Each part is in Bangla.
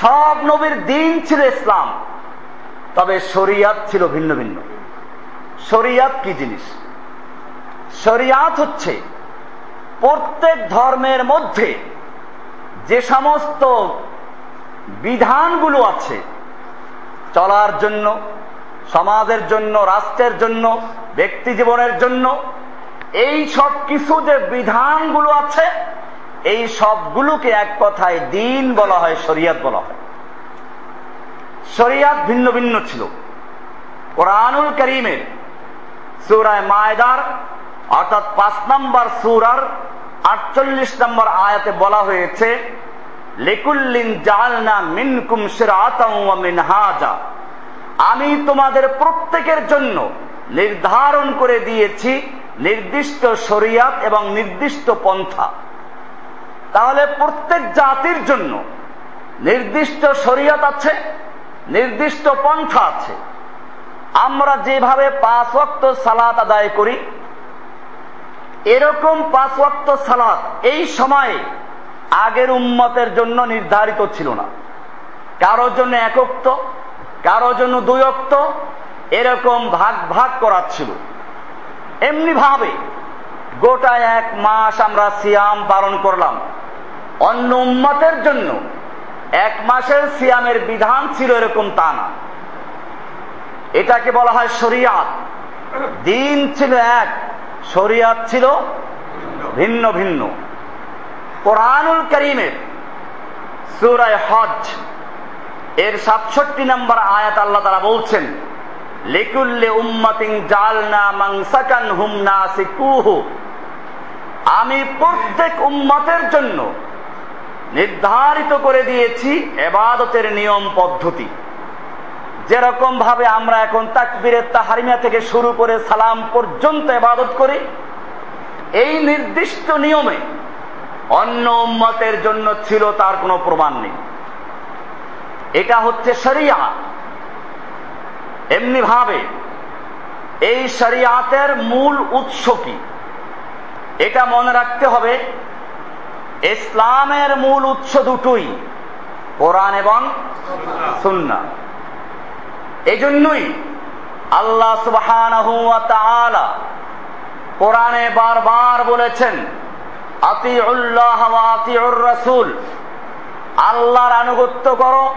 সব নবীর দিন ছিল ইসলাম। তবে শরিয়াত ছিল ভিন্ন ভিন্ন। শরিয়াত কি জিনিস? শরিয়াত হচ্ছে প্রত্যেক ধর্মের মধ্যে যে সমস্ত বিধানগুলো আছে, চলার জন্য, সমাজের জন্য, রাষ্ট্রের জন্য, ব্যক্তি জীবনের জন্য, এই সব কিছু যে বিধানগুলো আছে এই সবগুলোকে এক কথায় দিন বলা হয়, শরিয়াত বলা হয়। শরিয়াত ভিন্ন ভিন্ন ছিল। কোরআনুল করিমের সুরায় মায়দার, অর্থাৎ পাঁচ নম্বর সুরার আটচল্লিশ নম্বর আয়াতে বলা হয়েছে, লিকুল্লিন আমি তোমাদের প্রত্যেকের জন্য নির্ধারণ করে দিয়েছি নির্দিষ্ট শরিয়াত এবং নির্দিষ্ট পন্থা। তাহলে প্রত্যেক জাতির জন্য নির্দিষ্ট শরিয়ত আছে, নির্দিষ্ট পন্থা আছে। আমরা যেভাবে পাঁচ ওয়াক্ত সালাত আদায় করি, এরকম পাঁচ ওয়াক্ত সালাত এই সময়ে আগের উম্মতের জন্য নির্ধারিত ছিল না। কারোর জন্য একক্ত কারোর জন্য দুই অক্ত এরকম ভাগ ভাগ করা ছিল। এমনি ভাবে গোটা এক মাস আমরা সিয়াম পালন করলাম। অন্য উম্মতের জন্য এক মাসের সিয়ামের বিধান ছিল এরকম তা না। এটাকে বলা হয় শরিয়াত। দিন ছিল এক, শরিয়াত ছিল ভিন্ন ভিন্ন। কোরআনুল করিমের সুরায় হজ এর সাতষট্টি নম্বর আয়াত আল্লাহ তারা বলছেন, লিকুল্লে উম্মাতিং জালনা মাংসাকান হুম নাসিকুহু। আমি প্রত্যেক উম্মতের জন্য নির্ধারিত করে দিয়েছি এবাদতের নিয়ম পদ্ধতি। যেরকম ভাবে আমরা এখন তাকবিরের তাহারিমা থেকে শুরু করে সালাম পর্যন্ত এবাদত করি, এই নির্দিষ্ট নিয়মে অন্য উম্মতের জন্য ছিল তার কোনো প্রমাণ নেই। এটা হচ্ছে শরিয়া। এমনি ভাবে এই শরিয়াতের মূল উৎস কি? এটা মনে রাখতে হবে ইসলামের মূল উৎস দুটোই কোরআন এবং সুন্না এই জন্যই আল্লাহ সুবহান কোরআনে বারবার বলেছেন রাসূল। আল্লাহর আনুগত্য করো,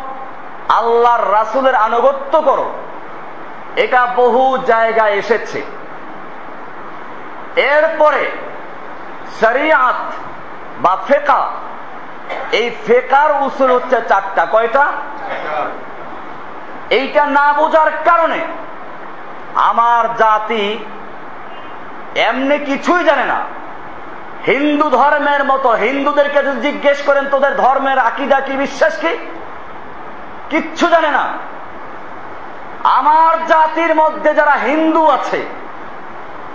আল্লাহর রাসূলের আনুগত্য করো। এটা বহু জায়গায় এসেছে। এরপরে শরিয়াত বা ফেকা? এই ফেকার উসুল হচ্ছে চারটা। কয়টা? এইটা না বোঝার কারণে আমার জাতি এমনি কিছুই জানে না। হিন্দু ধর্মের মতো, হিন্দুদেরকে যদি জিজ্ঞেস করেন, তোদের ধর্মের আকিদা কি, বিশ্বাস কি? কিচ্ছু জানে না। আমার জাতির মধ্যে যারা হিন্দু আছে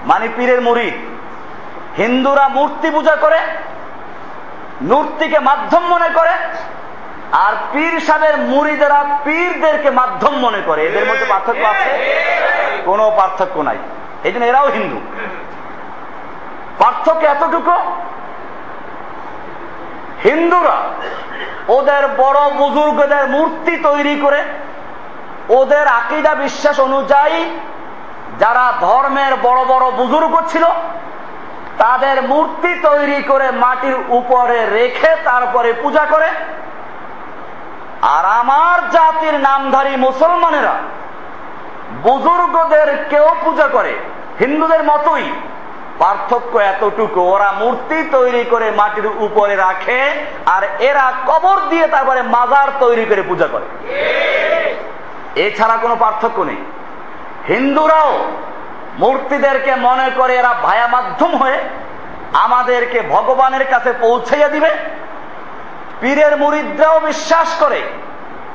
মানে পীরের মুরিদ হিন্দুরা মূর্তি পূজা করে মূর্তিকে মাধ্যম মনে করে, আর পীর সাহেবের মুড়িদেরা পীরদেরকে মাধ্যম মনে করে। এদের মধ্যে পার্থক্য আছে? কোনো পার্থক্য নাই। এই জন্য এরাও হিন্দু। পার্থক্য এতটুকু, হিন্দুরা ওদের বড় বুজুর্গদের মূর্তি তৈরি করে, ওদের আকিদা বিশ্বাস অনুযায়ী যারা ধর্মের বড় বড় বুজুর্গ ছিল তাদের মূর্তি তৈরি করে মাটির উপরে রেখে তারপরে পূজা করে। আর আমার জাতির নামধারী মুসলমানেরা বুজুর্গদের কেউ পূজা করে, হিন্দুদের মতোই। পার্থক্য এতটুকু, ওরা মূর্তি তৈরি করে মাটির উপরে রাখে আর এরা কবর দিয়ে তারপরে মাজার তৈরি করে পূজা করে। এছাড়া কোনো পার্থক্য নেই। হিন্দুরাও মূর্তিদেরকে মনে করে এরা ভায়া মাধ্যম হয়ে আমাদেরকে ভগবানের কাছে পৌঁছাইয়া দিবে। পীরের মুরিদরাও বিশ্বাস করে,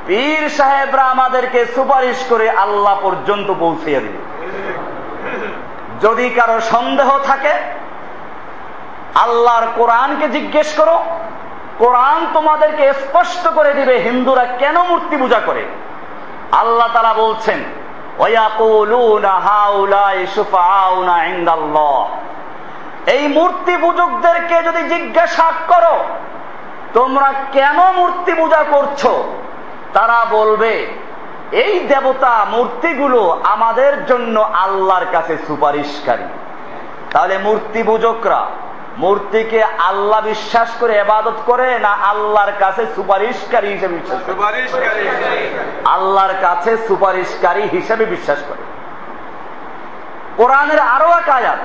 পীর সাহেবরা আমাদেরকে সুপারিশ করে আল্লাহ পর্যন্ত পৌঁছিয়ে দিবে। যদি কারও সন্দেহ থাকে, আল্লাহর কোরআনকে জিজ্ঞেস করো, কোরআন তোমাদেরকে স্পষ্ট করে দিবে, হিন্দুরা কেন মূর্তি পূজা করে? আল্লাহ তারা বলছেন এই মূর্তি পূজকদেরকে যদি জিজ্ঞাসা করো, তোমরা কেন মূর্তি পূজা করছ? তারা বলবে, এই দেবতা মূর্তিগুলো আমাদের জন্য আল্লাহর কাছে সুপারিশকারী। তাহলে মূর্তি পূজকরা মূর্তিকে আল্লাহ বিশ্বাস করে এবাদত করে না আল্লাহর কাছে সুপারিশকারী হিসেবে বিশ্বাস করে? আল্লাহর কাছে সুপারিশকারী হিসেবে বিশ্বাস করে। কোরআনের আরও এক আয়াত।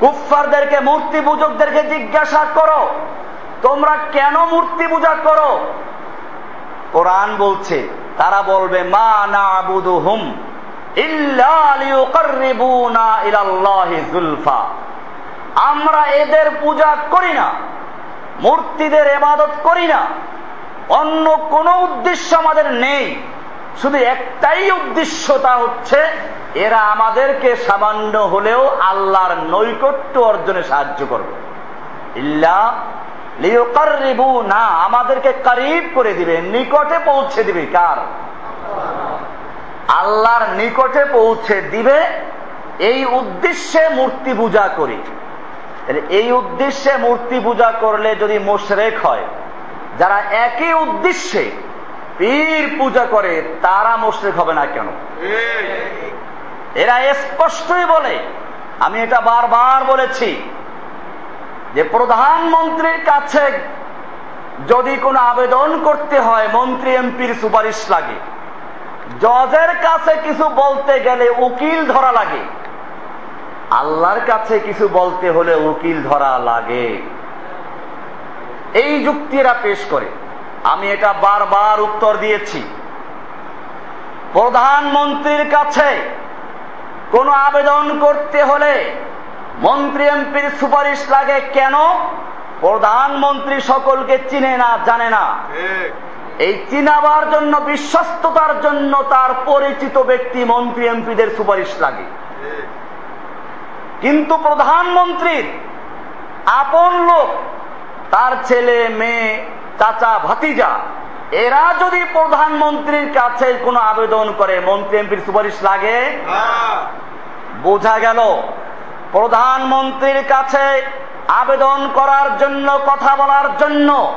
কুফফারদেরকে মূর্তি পূজকদেরকে জিজ্ঞাসা করো তোমরা কেন মূর্তি পূজা করো? কোরআন বলছে তারা বলবে মা না আবুদু হুম আমরা এদের পূজা করি না, মূর্তিদের এবাদত করি না। অন্য কোন উদ্দেশ্য আমাদের নেই। শুধু একটাই উদ্দেশ্য তা হচ্ছে, এরা আমাদেরকে সামান্য হলেও আল্লাহর নৈকট্য অর্জনে সাহায্য করবে। ইল্লা লিওকার না আমাদেরকে কারিব করে দিবে, নিকটে পৌঁছে দিবে কার? আল্লাহর নিকটে পৌঁছে দিবে, এই উদ্দেশ্যে মূর্তি পূজা করি। এই উদ্দেশ্যে মূর্তি পূজা করলে যদি মোশরেক হয়, যারা একই উদ্দেশ্যে পীর পূজা করে, তারা মোশরেক হবে না কেন? এরা স্পষ্টই বলে, আমি এটা বারবার বলেছি, যে প্রধানমন্ত্রীর কাছে যদি কোনো আবেদন করতে হয়, মন্ত্রী, এমপির সুপারিশ লাগে। জজের কাছে কিছু বলতে গেলে উকিল ধরা লাগে। আল্লাহর কাছে কিছু বলতে হলে উকিল ধরা লাগে। এই যুক্তিরা পেশ করে। আমি এটা বারবার উত্তর দিয়েছি। প্রধানমন্ত্রীর কাছে কোনো আবেদন করতে হলে মন্ত্রী এমপির সুপারিশ লাগে কেন? প্রধানমন্ত্রী সকলকে চিনে না, জানে না। এই চিনাবার জন্য, বিশ্বস্ততার জন্য তার পরিচিত ব্যক্তি মন্ত্রী এমপিদের সুপারিশ লাগে। কিন্তু প্রধানমন্ত্রীর আপন লোক, তার ছেলে, মেয়ে, চাচা, ভাতিজা, এরা যদি প্রধানমন্ত্রীর কাছে কোনো আবেদন করে, মন্ত্রী এমপির সুপারিশ লাগে? বোঝা গেল, প্রধানমন্ত্রীর কাছে আবেদন করার জন্য, কথা বলার জন্য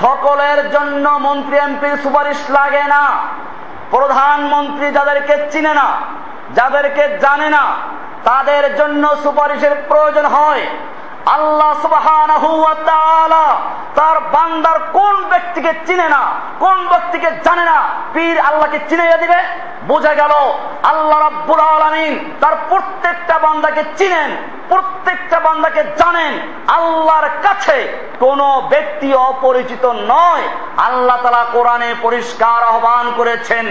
সকলের জন্য মন্ত্রী এমপির সুপারিশ লাগে না। প্রধানমন্ত্রী যাদেরকে চিনে না, যাদেরকে জানে না, তাদের জন্য সুপারিশের প্রয়োজন হয়। আল্লাহ সুবাহ তার বান্দার কোন ব্যক্তিকে চিনে না, কোন ব্যক্তিকে জানে না, পীর আল্লাহকে চিনে দিবে? বোঝা গেল, আল্লাহ রাব্বুল আলমিন তার প্রত্যেকটা বান্দাকে চিনেন। প্রত্যেকটা বান্দাকে জানেন, আল্লাহর কাছে কোন ব্যক্তি অপরিচিত নয়। আল্লাহ তালা কোরআনে পরিষ্কার আহ্বান করেছেন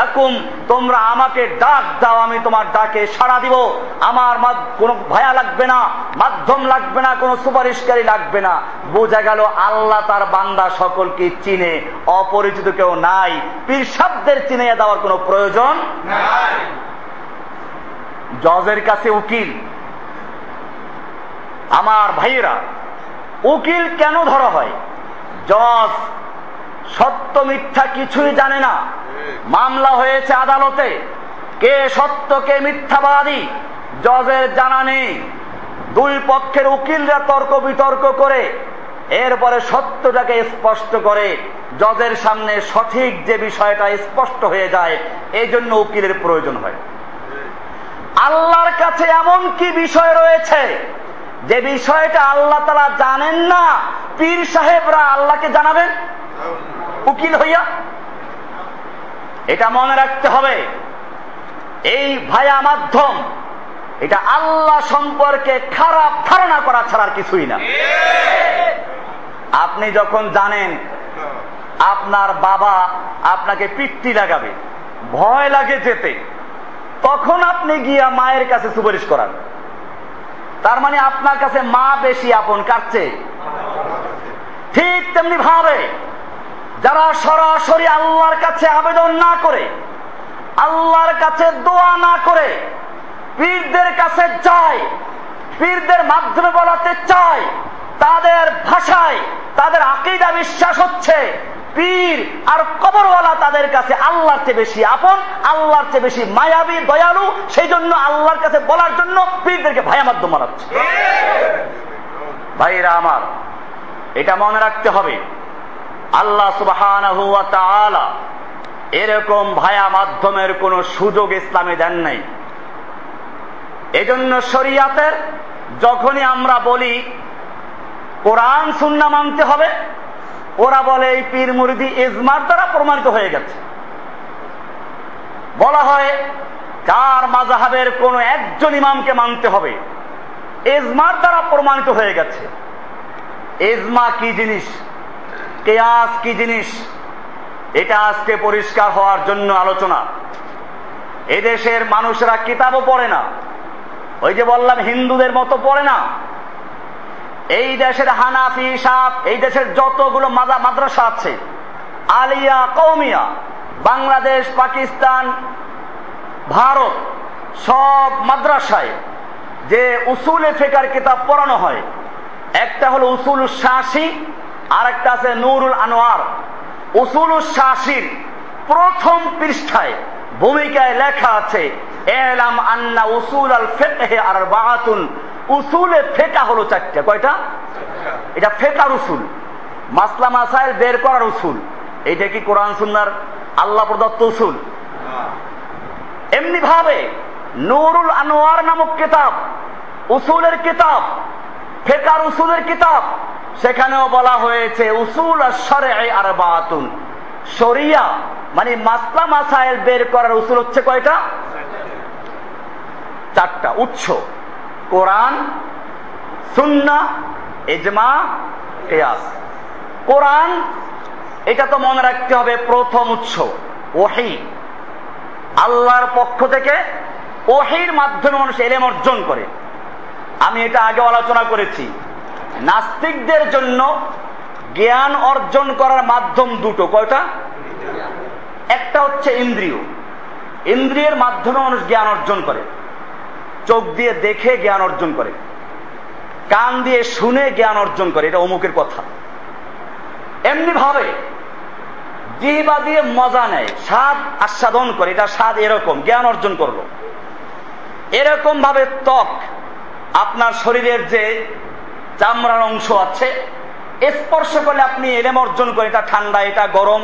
লাকুম তোমরা আমাকে ডাক দাও, আমি তোমার ডাকে সাড়া দিব। আমার কোন ভায়া লাগবে না, মাধ্যম লাগবে না, কোন সুপারিশকারী লাগবে না। বোঝা গেল আল্লাহ তার বান্দা সকলকে চিনে, অপরিচিত কেউ নাই। পীর শব্দের চিনে দেওয়ার কোন প্রয়োজন জজের কাছে উকিল। আমার ভাইয়েরা, উকিল কেন ধরা হয়? জজ সত্য মিথ্যা কিছুই জানে না। মামলা হয়েছে আদালতে। কে সত্য, কে মিথ্যাবাদী, জজের জানা নেই। দুই পক্ষের উকিলরা তর্ক বিতর্ক করে, এরপরে সত্যটাকে স্পষ্ট করে। জজের সামনে সঠিক যে বিষয়টা স্পষ্ট হয়ে যায়, এই জন্য উকিলের প্রয়োজন হয়। আল্লাহর কাছে এমন কি বিষয় রয়েছে? যে বিষয়টা আল্লাহ তারা জানেন না, পীর সাহেবরা আল্লাহকে জানাবেন? উকিল হইয়া? এটা মনে রাখতে হবে। এই ভায়া মাধ্যম, এটা আল্লাহ সম্পর্কে খারাপ ধারণা করা ছাড়ার কিছুই না। আপনি যখন জানেন, আপনার বাবা আপনাকে পিট্টি লাগাবে, ভয় লাগে যেতে। তখন আপনি গিয়া মায়ের কাছে সুপারিশ করান? তার মানে আপনার কাছে মা বেশি, আপন কাটছে ঠিক তেমনি ভাবে, যারা সরাসরি আল্লাহর কাছে আবেদন না করে, আল্লাহর কাছে দোয়া না করে, পীরদের কাছে যায়, পীরদের মাধ্যমে বলাতে চায়, তাদের ভাষায়, তাদের আকিদা বিশ্বাস হচ্ছে পীর আর কবরওয়ালা তাদের কাছে আল্লাহর চেয়ে বেশি আপন, আল্লাহর চেয়ে বেশি মায়াবী, দয়ালু সেই জন্য আল্লাহর কাছে বলার জন্য পীরদেরকে ভায়া মাধ্যম বানাচ্ছে ভাইরা আমার, এটা মনে রাখতে হবে, আল্লাহ তাআলা এরকম ভায়া মাধ্যমের কোন সুযোগ ইসলামে দেন নাই। এজন্য শরিয়াতের, যখনই আমরা বলি, কোরআন, সুন্না মানতে হবে ওরা বলে এই পীর মুরিদি ইজমার দ্বারা প্রমাণিত হয়ে গেছে। বলা হয় চার মাজাহাবের কোন একজন ইমামকে মানতে হবে এজমার দ্বারা প্রমাণিত হয়ে গেছে। এজমা কি জিনিস? কেয়াস কি জিনিস? এটা আজকে পরিষ্কার হওয়ার জন্য আলোচনা। এদেশের মানুষরা কিতাবও পড়ে না। ওই যে বললাম, হিন্দুদের মতো পড়ে না। এই দেশের হানাফি সাপ এই দেশের যতগুলো মাদ্রাসা আছে, আলিয়া কৌমিয়া বাংলাদেশ, পাকিস্তান, ভারত, সব মাদ্রাসায় যে উসুলে ফেকার কিতাব পড়ানো হয়, একটা হলো উসুল শাসি আর একটা আছে নুরুল আনোয়ার। উসুল শাসির প্রথম পৃষ্ঠায় ভূমিকায় লেখা আছে, এলাম আন্না উসুল আল ফেকহে আর বাহাতুন উসুলে ফেকা হলো চারটা, কয়টা? এটা ফেকার উসুল। মাসলা মাসাইল বের করার উসুল। এটা কি কোরআন, সুন্নার আল্লাহ প্রদত্ত উসুল? এমনি ভাবে নুরুল আনোয়ার নামক কিতাব, উসুলের কিতাব ফেকার উসুলের কিতাব, সেখানেও বলা হয়েছে, উসুল আর বাতুন শরিয়া মানে মাসলা মাসাইল বের করার উসুল হচ্ছে কয়টা? চারটা। উৎস। কোরআন সুন্না এজমা কেয়াস। কোরআন, এটা তো মনে রাখতে হবে প্রথম উৎস, ওহি। আল্লাহর পক্ষ থেকে ওহির মাধ্যমে মানুষ এলেম অর্জন করে। আমি এটা আগে আলোচনা করেছি। নাস্তিকদের জন্য জ্ঞান অর্জন করার মাধ্যম দুটো। কয়টা? একটা হচ্ছে ইন্দ্রিয়। ইন্দ্রিয়ের মাধ্যমে মানুষ জ্ঞান অর্জন করে। চোখ দিয়ে দেখে জ্ঞান অর্জন করে। কান দিয়ে শুনে জ্ঞান অর্জন করে, এটা অমুকের কথা। এমনি ভাবে জিহবা দিয়ে মজা নেয়, স্বাদ আস্বাদন করে, এটা স্বাদ এরকম, জ্ঞান অর্জন করল। এরকম ভাবে ত্বক, আপনার শরীরের যে চামড়ার অংশ আছে, স্পর্শ করলে আপনি এলেম অর্জন করেন, এটা ঠান্ডা, এটা গরম।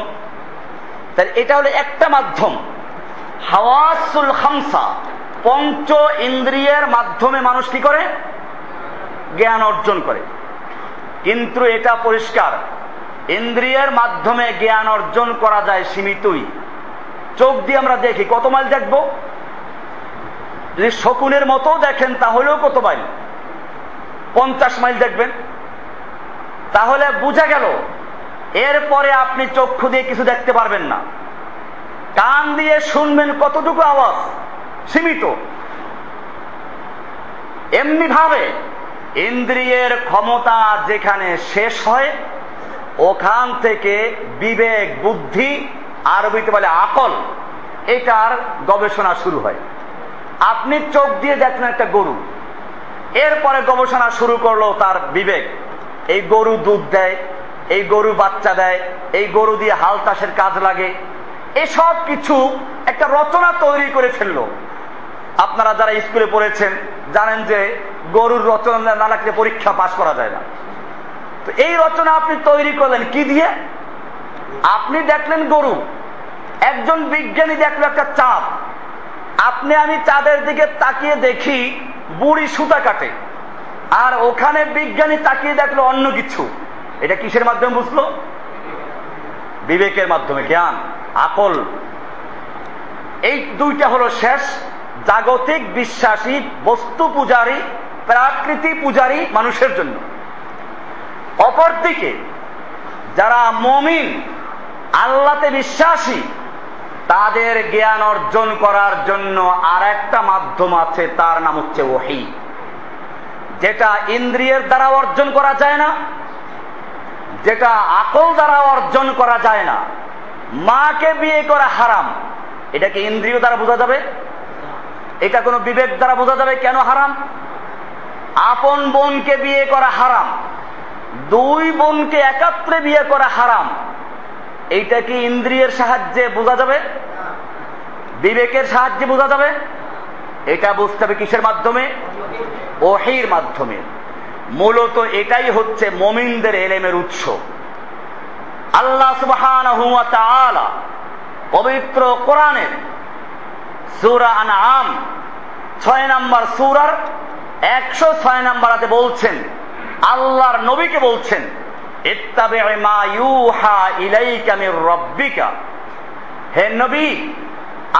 তাই এটা হলো একটা মাধ্যম। হাওয়াসুল খামসা পঞ্চ ইন্দ্রিয়ের মাধ্যমে মানুষ কি করে? জ্ঞান অর্জন করে। কিন্তু এটা পরিষ্কার। ইন্দ্রিয়ের মাধ্যমে জ্ঞান অর্জন করা যায় সীমিতই। চোখ দিয়ে আমরা দেখি, কত মাইল দেখব? যদি শকুনের মতো দেখেন, তাহলেও কত মাইল? পঞ্চাশ মাইল দেখবেন। তাহলে বুঝা গেল, এরপরে আপনি চক্ষু দিয়ে কিছু দেখতে পারবেন না। কান দিয়ে শুনবেন কতটুকু আওয়াজ। সীমিত। এমনি ভাবে ইন্দ্রিয়ের ক্ষমতা যেখানে শেষ হয়, ওখান থেকে বিবেক, বুদ্ধি, আরবিতে বলে আকল, এটার গবেষণা শুরু হয়। আপনি চোখ দিয়ে দেখলেন একটা গরু। এরপরে গবেষণা শুরু করল তার বিবেক। এই গরু দুধ দেয়, এই গরু বাচ্চা দেয়, এই গরু দিয়ে হাল চাষের কাজ লাগে। এসব কিছু একটা রচনা তৈরি করে ফেলল। আপনারা যারা স্কুলে পড়েছেন, জানেন যে গরুর রচনা না লাগলে পরীক্ষা পাশ করা যায় না। তো এই রচনা আপনি তৈরি করলেন কি দিয়ে? আপনি দেখলেন গরু। একজন বিজ্ঞানী দেখল একটা চাঁদ। আপনি, আমি চাঁদের দিকে তাকিয়ে দেখি বুড়ি সুতা কাটে। আর ওখানে বিজ্ঞানী তাকিয়ে দেখল অন্য কিছু। এটা কিসের মাধ্যমে বুঝলো? বিবেকের মাধ্যমে, জ্ঞান, আকল। এই দুইটা হলো শেষ। জাগতিক বিশ্বাসী, বস্তু পূজারী, প্রাকৃতি পূজারী মানুষের জন্য। অপরদিকে, যারা মমিন, আল্লাতে বিশ্বাসী, তাদের জ্ঞান অর্জন করার জন্য আর একটা মাধ্যম আছে, তার নাম হচ্ছে ওহি। যেটা ইন্দ্রিয়ের দ্বারা অর্জন করা যায় না, যেটা আকল দ্বারা অর্জন করা যায় না। মাকে বিয়ে করা হারাম, এটাকে ইন্দ্রিয় দ্বারা বোঝা যাবে। এটা কোনো বিবেক দ্বারা বোঝা যাবে কেন হারাম? আপন বোনকে বিয়ে করা হারাম। দুই বোনকে একাত্রে বিয়ে করা হারাম। এইটা কি ইন্দ্রিয়ের সাহায্যে বোঝা যাবে? বিবেকের সাহায্যে বোঝা যাবে? এটা বুঝতে হবে কিসের মাধ্যমে? ওহির মাধ্যমে। মূলত এটাই হচ্ছে মমিনদের এলেমের উৎস। আল্লাহ সুবহান পবিত্র কোরআনের সুরা আম ছয় নাম্বার সুরার একশো ছয় নাম্বারাতে বলছেন, আল্লাহর নবীকে বলছেন হে নবী,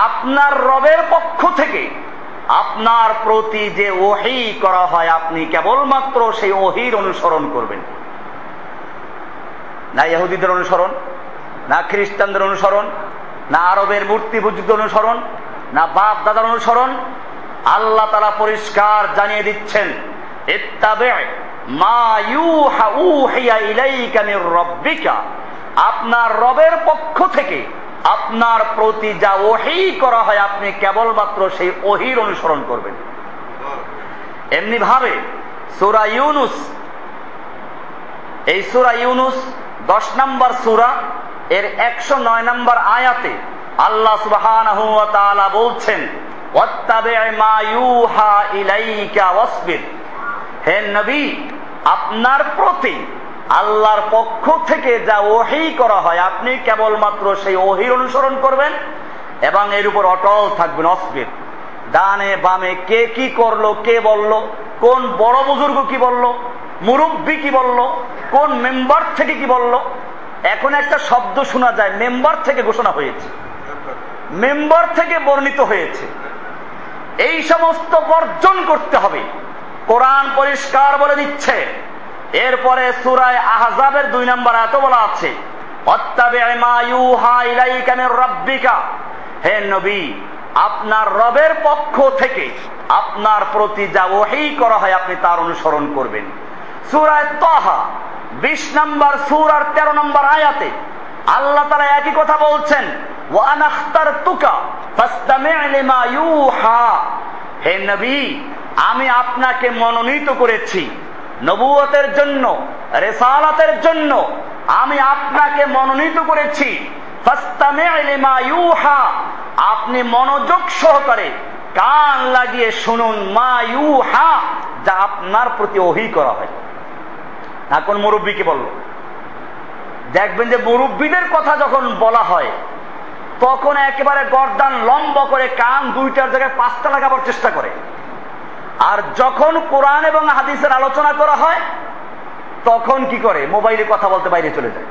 আপনার রবের পক্ষ থেকে আপনার প্রতি যে ওহি করা হয়, আপনি কেবলমাত্র সেই ওহির অনুসরণ করবেন। না ইহুদিদের অনুসরণ, না খ্রিস্টানদের অনুসরণ, না আরবের মূর্তি পূজিত অনুসরণ না বাপ দাদার অনুসরণ, আল্লাহ তারা পরিষ্কার জানিয়ে দিচ্ছেন আপনার রবের পক্ষ থেকে আপনার প্রতি যা ওহি করা হয়, আপনি কেবলমাত্র সেই ওহির অনুসরণ করবেন। এমনি ভাবে সুরা ইউনুস, এই সুরা ইউনুস দশ নম্বর সুরা, এর একশো নয় নম্বর আয়াতে আল্লাহ সুবহান বলছেন হে নবী, আপনার প্রতি আল্লাহর পক্ষ থেকে যা ওহি করা হয়, আপনি কেবলমাত্র সেই ওহির অনুসরণ করবেন এবং এর উপর অটল থাকবেন অসবির ডানে বামে কে কি করল, কে বলল, কোন বড় বুজুর্গ কি বলল, মুরব্বী কি বলল, কোন মেম্বার থেকে কি বলল, এখন একটা শব্দ শোনা যায়, মেম্বার থেকে ঘোষণা হয়েছে। মেম্বার থেকে বর্ণিত হয়েছে। এই সমস্ত বর্জন করতে হবে। কোরআন পরিষ্কার বলে দিচ্ছে। এরপরে সুরায় আহজাবের দুই নম্বর এত বলা আছে হে নবী, আপনার রবের পক্ষ থেকে আপনার প্রতি যা ওহি করা হয় আপনি তার অনুসরণ করবেন। সুরায় তহা, বিশ নম্বর সুর আর তেরো নম্বর আয়াতে আল্লাহ তারা একই কথা বলছেন হে নবী, আমি আপনাকে মনোনীত করেছি, নবুয়তের জন্য, রেসালাতের জন্য আমি আপনাকে মনোনীত করেছি আপনি মনোযোগ সহকারে কান লাগিয়ে শুনুন, মা ইউহা, যা আপনার প্রতি ওহি করা হয়। এখন মুরব্বীকে বলল? দেখবেন যে মুরব্বীদের কথা যখন বলা হয়, তখন একেবারে গরদান লম্ব করে কান দুইটার জায়গায় পাঁচটা লাগাবার চেষ্টা করে। আর যখন কোরআন এবং হাদিসের আলোচনা করা হয়, তখন কি করে? মোবাইলে কথা বলতে বাইরে চলে যায়।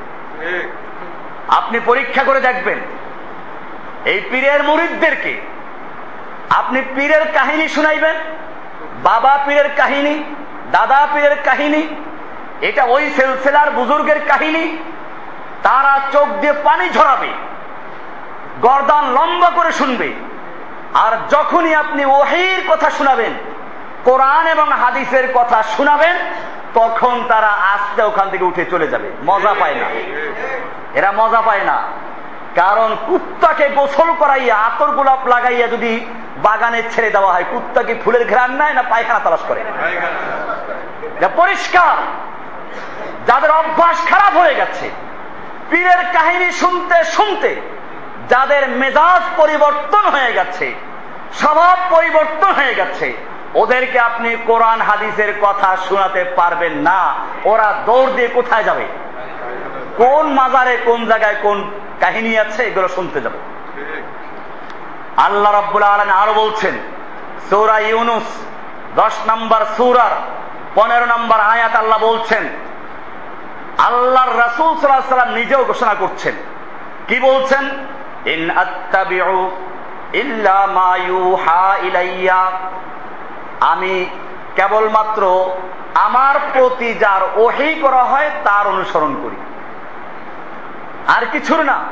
আপনি পরীক্ষা করে দেখবেন, এই পীরের মুরিদদেরকে আপনি পীরের কাহিনী শুনাইবেন, বাবা পীরের কাহিনী, দাদা পীরের কাহিনী, এটা ওই সেলসেলার বুজুর্গের কাহিনী তারা চোখ দিয়ে পানি ঝরাবে, গরদান লম্বা করে শুনবে। আর যখনই আপনি ওহির কথা শোনাবেন, কোরআন এবং হাদিসের কথা শোনাবেন, তখন তারা আস্তে ওখান থেকে উঠে চলে যাবে। মজা পায় না। এরা মজা পায় না। কারণ কুত্তাকে গোসল করাইয়া, আতর গোলাপ লাগাইয়া যদি বাগানে ছেড়ে দেওয়া হয় কুত্তাকে ফুলের ঘ্রাণ নেয় না পায়খানা তালাশ করে? পরিষ্কার। যাদের অভ্যাস খারাপ হয়ে গেছে পীরের কাহিনী শুনতে শুনতে যাদের মেজাজ পরিবর্তন হয়ে গেছে, স্বভাব পরিবর্তন হয়ে গেছে, ওদেরকে আপনি কোরআন হাদিসের কথা শোনাতে পারবেন না। ওরা দৌড় দিয়ে কোথায় যাবে? কোন মাজারে, কোন জায়গায়, কোন কাহিনী আছে, এগুলো শুনতে যাবে। আল্লাহ রাব্বুল আলম আরও বলছেন, সৌরা ইউনুস, দশ নম্বর সৌরার পনেরো নম্বর আয়াত আল্লাহ বলছেন আল্লাহর রাসুল সাল্লাম নিজেও ঘোষণা করছেন। কি বলছেন? ইন ইল্লা ইলাইয়া। আমি কেবলমাত্র আমার প্রতি যার ওহি করা হয় তার অনুসরণ করি। আর কিছুর না।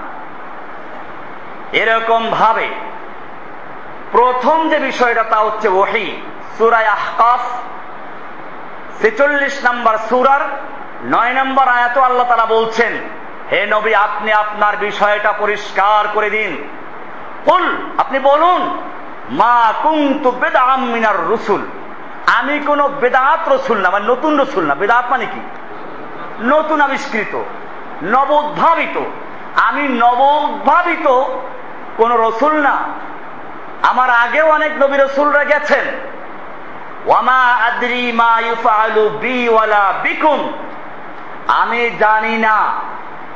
এরকম ভাবে প্রথম যে বিষয়টা তা হচ্ছে ওহি সুরায় আহকাফ, ছেচল্লিশ নম্বর সুরার নয় নম্বর আয়াত আল্লাহ তারা বলছেন, হে নবী, আপনি আপনার বিষয়টা পরিষ্কার করে দিন। কুল, আপনি বলুন, মা কুন্তু বেদাম মিনার রসুল। আমি কোন বেদাত রসুল না মানে নতুন রসুল না। বেদাত মানে কি? নতুন আবিষ্কৃত নব উদ্ভাবিত আমি নব উদ্ভাবিত কোন রসুল না। আমার আগেও অনেক নবী রসুলরা গেছেন। ওয়ামা আদ্রি মা ইউফআলু বি ওয়ালা বিকুম। আমি জানি না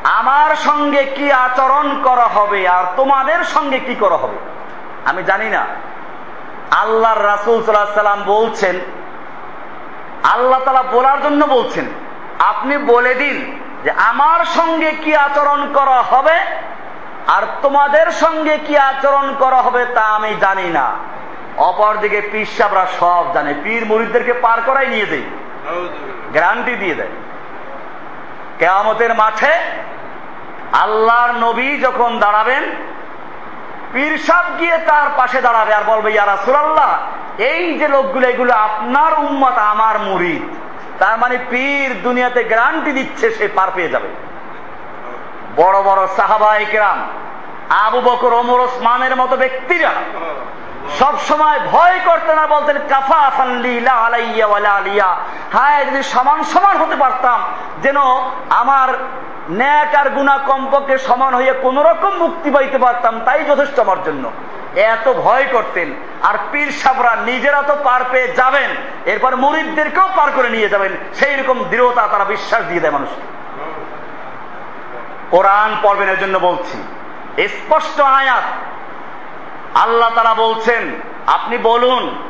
আমার সঙ্গে কি আচরণ করা হবে আর তোমাদের সঙ্গে কি করা হবে। আমি জানি না। আল্লাহর রাসুল সাল্লাম বলছেন আল্লাহ তালা বলার জন্য বলছেন আপনি বলে দিন যে আমার সঙ্গে কি আচরণ করা হবে আর তোমাদের সঙ্গে কি আচরণ করা হবে তা আমি জানি না। অপরদিকে পীর সাবরা সব জানে পীর মুরিদদেরকে পার করাই নিয়ে দেয় গ্যারান্টি দিয়ে দেয়। কেয়ামতের মাঠে আল্লাহর নবী যখন দাঁড়াবেন পীর সাহ গিয়ে তার পাশে দাঁড়াবে আর বলবে ইয়ারা সুরাল্লাহ এই যে লোকগুলো, এগুলো আপনার উম্মত, আমার মুরিদ। তার মানে পীর দুনিয়াতে গ্যারান্টি দিচ্ছে, সে পার পেয়ে যাবে। বড় বড় সাহাবাই কেরাম, আবু বকর, ওমর, ওসমানের মতো ব্যক্তিরা সব সময় ভয় করতেন না বলতেন কাফা আলাইয়া হ্যাঁ যদি সমান সমান হতে পারতাম, যেন আমার ন্যাক আর গুণা কমপক্ষে সমান হয়ে কোন রকম মুক্তি পাইতে পারতাম, তাই যথেষ্ট আমার জন্য। এত ভয় করতেন, আর পীর সাবরা নিজেরা তো পার পেয়ে যাবেন, এরপর মরিদদেরকেও পার করে নিয়ে যাবেন, সেই রকম দৃঢ়তা তারা বিশ্বাস দিয়ে দেয় মানুষকে। কোরআন পর্বের জন্য বলছি, স্পষ্ট আয়াত আল্লাহ তারা বলছেন, আপনি বলুন,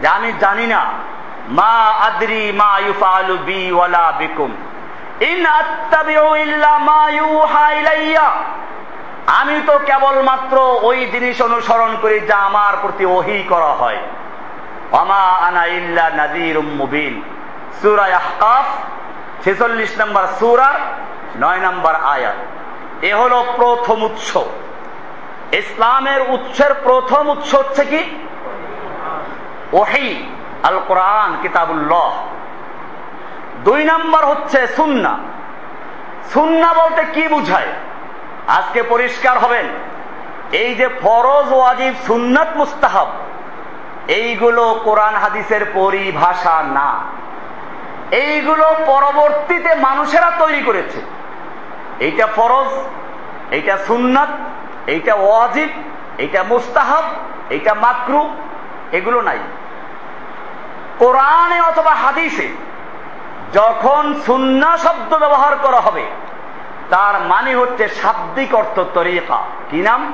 যে আমি জানি না, মা আদ্রি মা ইউফালু বি ওয়ালা বিকুম। ইন আত্তাবিউ ইল্লা মা ইউহা ইলাইয়া। আমি তো কেবলমাত্র ওই জিনিস অনুসরণ করি যা আমার প্রতি ওহি করা হয়। অমা আনা ইল্লা নাজির মুবিন। সুরা আহকাফ, ছেচল্লিশ নম্বর সুরার নয় নম্বর আয়াত। এ হলো প্রথম উৎস। ইসলামের উৎসের প্রথম উৎস হচ্ছে কি? ওহি আল কোরআন কিতাবুল্লাহ। দুই নম্বর হচ্ছে সুন্না। সুন্না বলতে কি বুঝায়? আজকে পরিষ্কার হবেন। এই যে ফরজ, ওয়াজিব, সুন্নাত মুস্তাহাব, এইগুলো কোরআন হাদিসের পরিভাষা না। এইগুলো পরবর্তীতে মানুষেরা তৈরি করেছে। এইটা ফরজ, এইটা সুন্নাত এইটা ওয়াজিব এইটা মুস্তাহাব এইটা মাকরু এগুলো নাই। কোরআনে অথবা হাদিসে যখন সুন্না শব্দ ব্যবহার করা হবে তার মানে হচ্ছে শাব্দিক অর্থ তরিকা। কি নাম?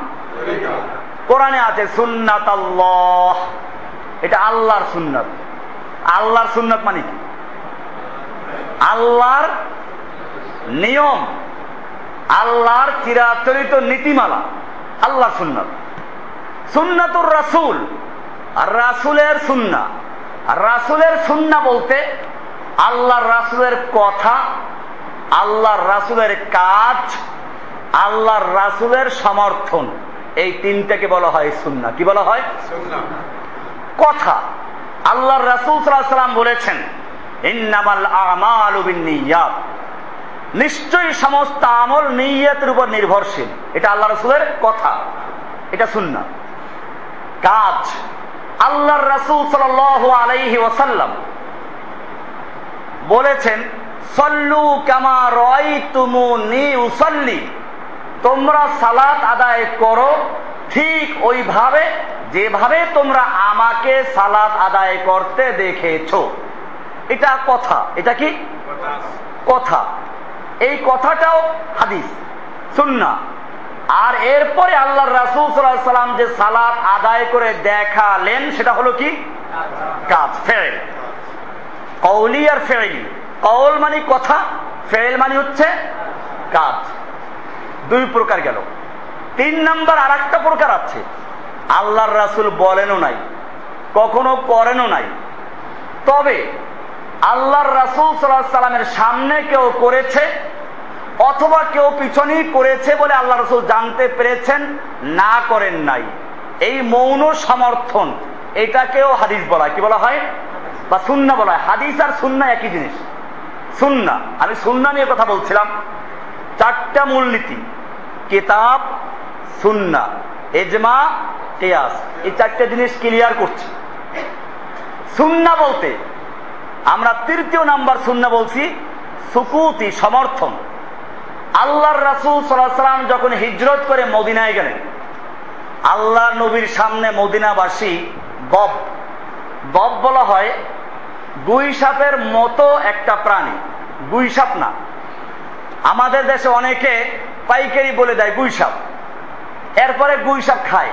কোরআনে আছে সুন্নাত আল্লাহ এটা আল্লাহর সুন্নাত। আল্লাহর সুন্নাত মানে কি? আল্লাহর নিয়ম। আল্লাহর চিরাচরিত নীতিমালা আল্লাহ সুন্নত। সুন্নাতুর রাসুল আর রাসুলের সুন্না। আর রাসুলের সুন্না বলতে আল্লাহর রাসুলের কথা আল্লাহর রাসুলের কাজ আল্লাহর রাসুলের সমর্থন। এই তিনটাকে বলা হয় সুন্না। কি বলা হয়? কথা। আল্লাহর রাসুল সাল্লাম বলেছেন ইন্নামাল আমাল নিশ্চয়ই সমস্ত আমল নিয়তের উপর নির্ভরশীল। এটা আল্লাহ রসুলের কথা। এটা শুননা কাজ। আল্লাহর রাসুল সাল আলাইহি ওসাল্লাম বলেছেন সল্লু কামা রয় তুমু নি উসল্লি। তোমরা সালাত আদায় করো ঠিক ওইভাবে যেভাবে তোমরা আমাকে সালাত আদায় করতে দেখেছ। এটা কথা। এটা কি? কথা। এই কথাটাও হাদিস, সুন্না। আর এরপরে আল্লাহ রাসুল সাল্লাম যে সালাদ আদায় করে দেখালেন, সেটা হলো কি? কাজ ফেল কৌলি আর ফেলি কৌল মানে কথা ফেল মানে হচ্ছে কাজ। দুই প্রকার গেল। তিন নাম্বার আর একটা প্রকার আছে। আল্লাহর রাসুল বলেনও নাই, কখনো করেনও নাই। তবে আল্লাহর রাসুল সাল্লাহ সাল্লামের সামনে কেউ করেছে অথবা কেউ পিছনেই করেছে বলে আল্লাহ রসুল জানতে পেরেছেন, না করেন নাই। এই মৌন সমর্থন, এটাকেও হাদিস বলা হয়। কি বলা হয়? বা সুন্না বলা হয়। হাদিস আর সুন্না একই জিনিস। সুন্না। আমি সুন্না নিয়ে কথা বলছিলাম। চারটা মূলনীতি। কেতাব, সুন্না এজমা কেয়াস। এই চারটা জিনিস ক্লিয়ার করছি। সুন্না বলতে, আমরা তৃতীয় নাম্বার সুন্না বলছি, সুকুতি, সমর্থন। আল্লাহর রাসুল সাল্লাম যখন হিজরত করে মদিনায় গেলেন আল্লাহ নবীর সামনে মদিনাবাসী গপ দব বলা হয় গুই সাপের মতো একটা প্রাণী, গুই সাপ না। আমাদের দেশে অনেকে পাইকারি বলে দেয় গুই সাপ। এরপরে গুই সাপ খায়।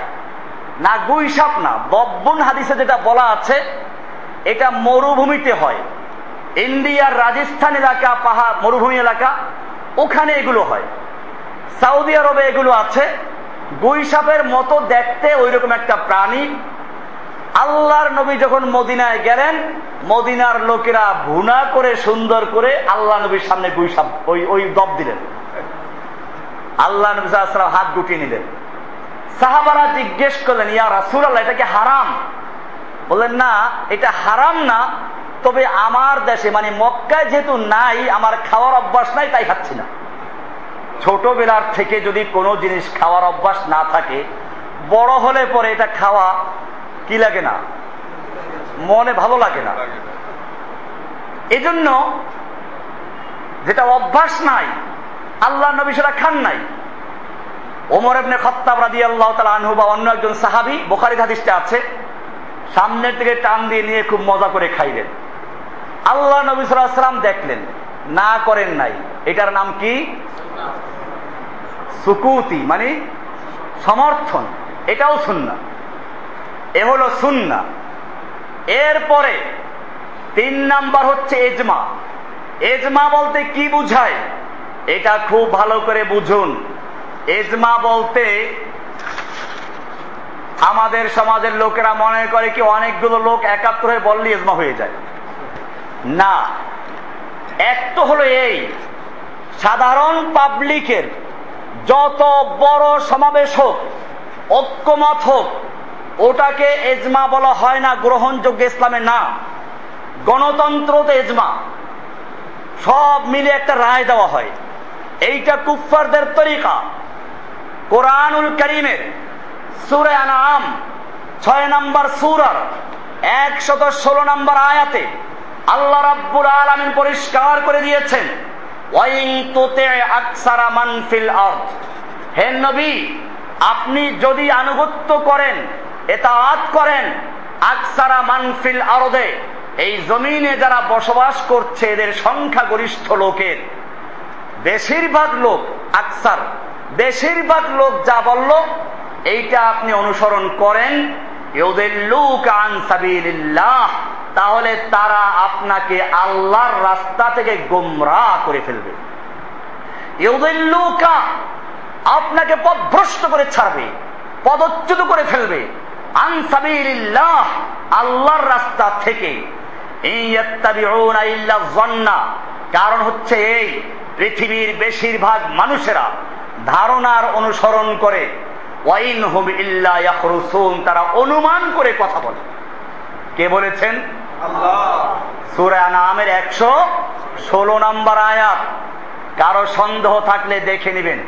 না, গুই সাপ না দব্বন হাদিসে যেটা বলা আছে, এটা মরুভূমিতে হয়। ইন্ডিয়ার রাজস্থান এলাকা, পাহাড়, মরুভূমি এলাকা ওখানে এগুলো হয়। সৌদি আরবে এগুলো আছে। সাপের মতো দেখতে ওই রকম একটা প্রাণী। আল্লাহর নবী যখন মদিনায় গেলেন, মদিনার লোকেরা ভুনা করে, সুন্দর করে আল্লাহ নবীর সামনে সাপ, ওই ওই দব দিলেন। আল্লাহ নবী সাল্লাম হাত গুটিয়ে নিলেন। সাহাবারা জিজ্ঞেস করলেন, ইয়া রাসুল আল্লাহ এটা কি হারাম? বললেন, না, এটা হারাম না। তবে আমার দেশে মানে মক্কায় যেহেতু নাই, আমার খাওয়ার অভ্যাস নাই, তাই খাচ্ছি না। ছোটবেলার থেকে যদি কোনো জিনিস খাওয়ার অভ্যাস না থাকে, বড় হলে পরে এটা খাওয়া কি লাগে না? মনে ভালো লাগে না। এজন্য যেটা অভ্যাস নাই, আল্লাহ নবী সেটা খান নাই। ওমর এমনি খত্তাব রাদি আল্লাহ তালা আনহু বা অন্য একজন সাহাবি বোখারি হাদিসটা আছে, সামনের দিকে টান দিয়ে নিয়ে খুব মজা করে খাইলেন। আল্লাহ নবী সাল্লাম দেখলেন, না করেন নাই। এটার নাম কি? সুকুতি মানে সমর্থন। এটাও সুন্না এ হলো সুন্না এরপরে তিন নাম্বার হচ্ছে এজমা। এজমা বলতে কি বুঝায়? এটা খুব ভালো করে বুঝুন। এজমা বলতে আমাদের সমাজের লোকেরা মনে করে কি অনেকগুলো লোক একাত্র হয়ে বললে এজমা হয়ে যায়। না। এক তো হলো এই, সাধারণ পাবলিকের যত বড় সমাবেশ হোক, ঐক্যমত হোক, ওটাকে এজমা বলা হয় না, গ্রহণযোগ্য ইসলামে না। গণতন্ত্র তো এজমা। সব মিলে একটা রায় দেওয়া হয়। এইটা কুফারদের তরিকা। কোরআনুল করিমের সুরে আনাম ছয় নম্বর সুরার, একশত ষোলো নম্বর আয়াতে আল্লাহ রাব্বুর আলামিন পরিষ্কার করে দিয়েছেন হে নবী, আপনি যদি আনুগত্য করেন, এতাআত করেন আকসারা মানফিল আরদে, এই জমিনে যারা বসবাস করছে, এদের সংখ্যাগরিষ্ঠ লোকের। বেশিরভাগ লোক আকসার, বেশিরভাগ লোক যা বলল, এইটা আপনি অনুসরণ করেন তাহলে তারা আপনাকে আল্লাহর রাস্তা থেকে গোমরা করে ফেলবে। আপনাকে পদভ্রষ্ট করে ছাড়বে, পদচ্যুত করে ফেলবে। আনসাবিল্লাহ আল্লাহর রাস্তা থেকে। কারণ হচ্ছে এই, পৃথিবীর বেশিরভাগ মানুষেরা ধারণার অনুসরণ করে। ওয়াইন হুম তারা অনুমান করে কথা বলে। কে বলেছেন? সুরা নামের একশো ষোলো নম্বর আয়াত। কারও সন্দেহ থাকলে দেখে নেবেন।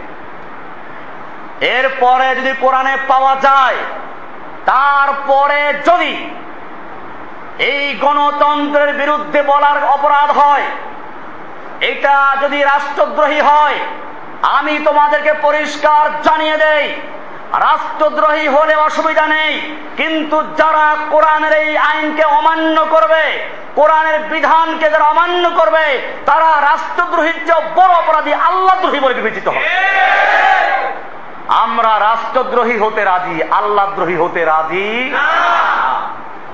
এরপরে যদি কোরআনে পাওয়া যায়, তারপরে যদি এই গণতন্ত্রের বিরুদ্ধে বলার অপরাধ হয়, এটা যদি রাষ্ট্রদ্রোহী হয়, আমি তোমাদেরকে পরিষ্কার জানিয়ে দেই রাষ্ট্রদ্রোহী হলে অসুবিধা নেই, কিন্তু যারা কোরআনের এই আইনকে অমান্য করবে, কোরআনের বিধানকে যারা অমান্য করবে, তারা রাষ্ট্রদ্রোহীর চেয়ে বড় অপরাধী আল্লাহদ্রোহী বলে বিবেচিত হবে। আমরা রাষ্ট্রদ্রোহী হতে রাজি আল্লাহদ্রোহী হতে রাজি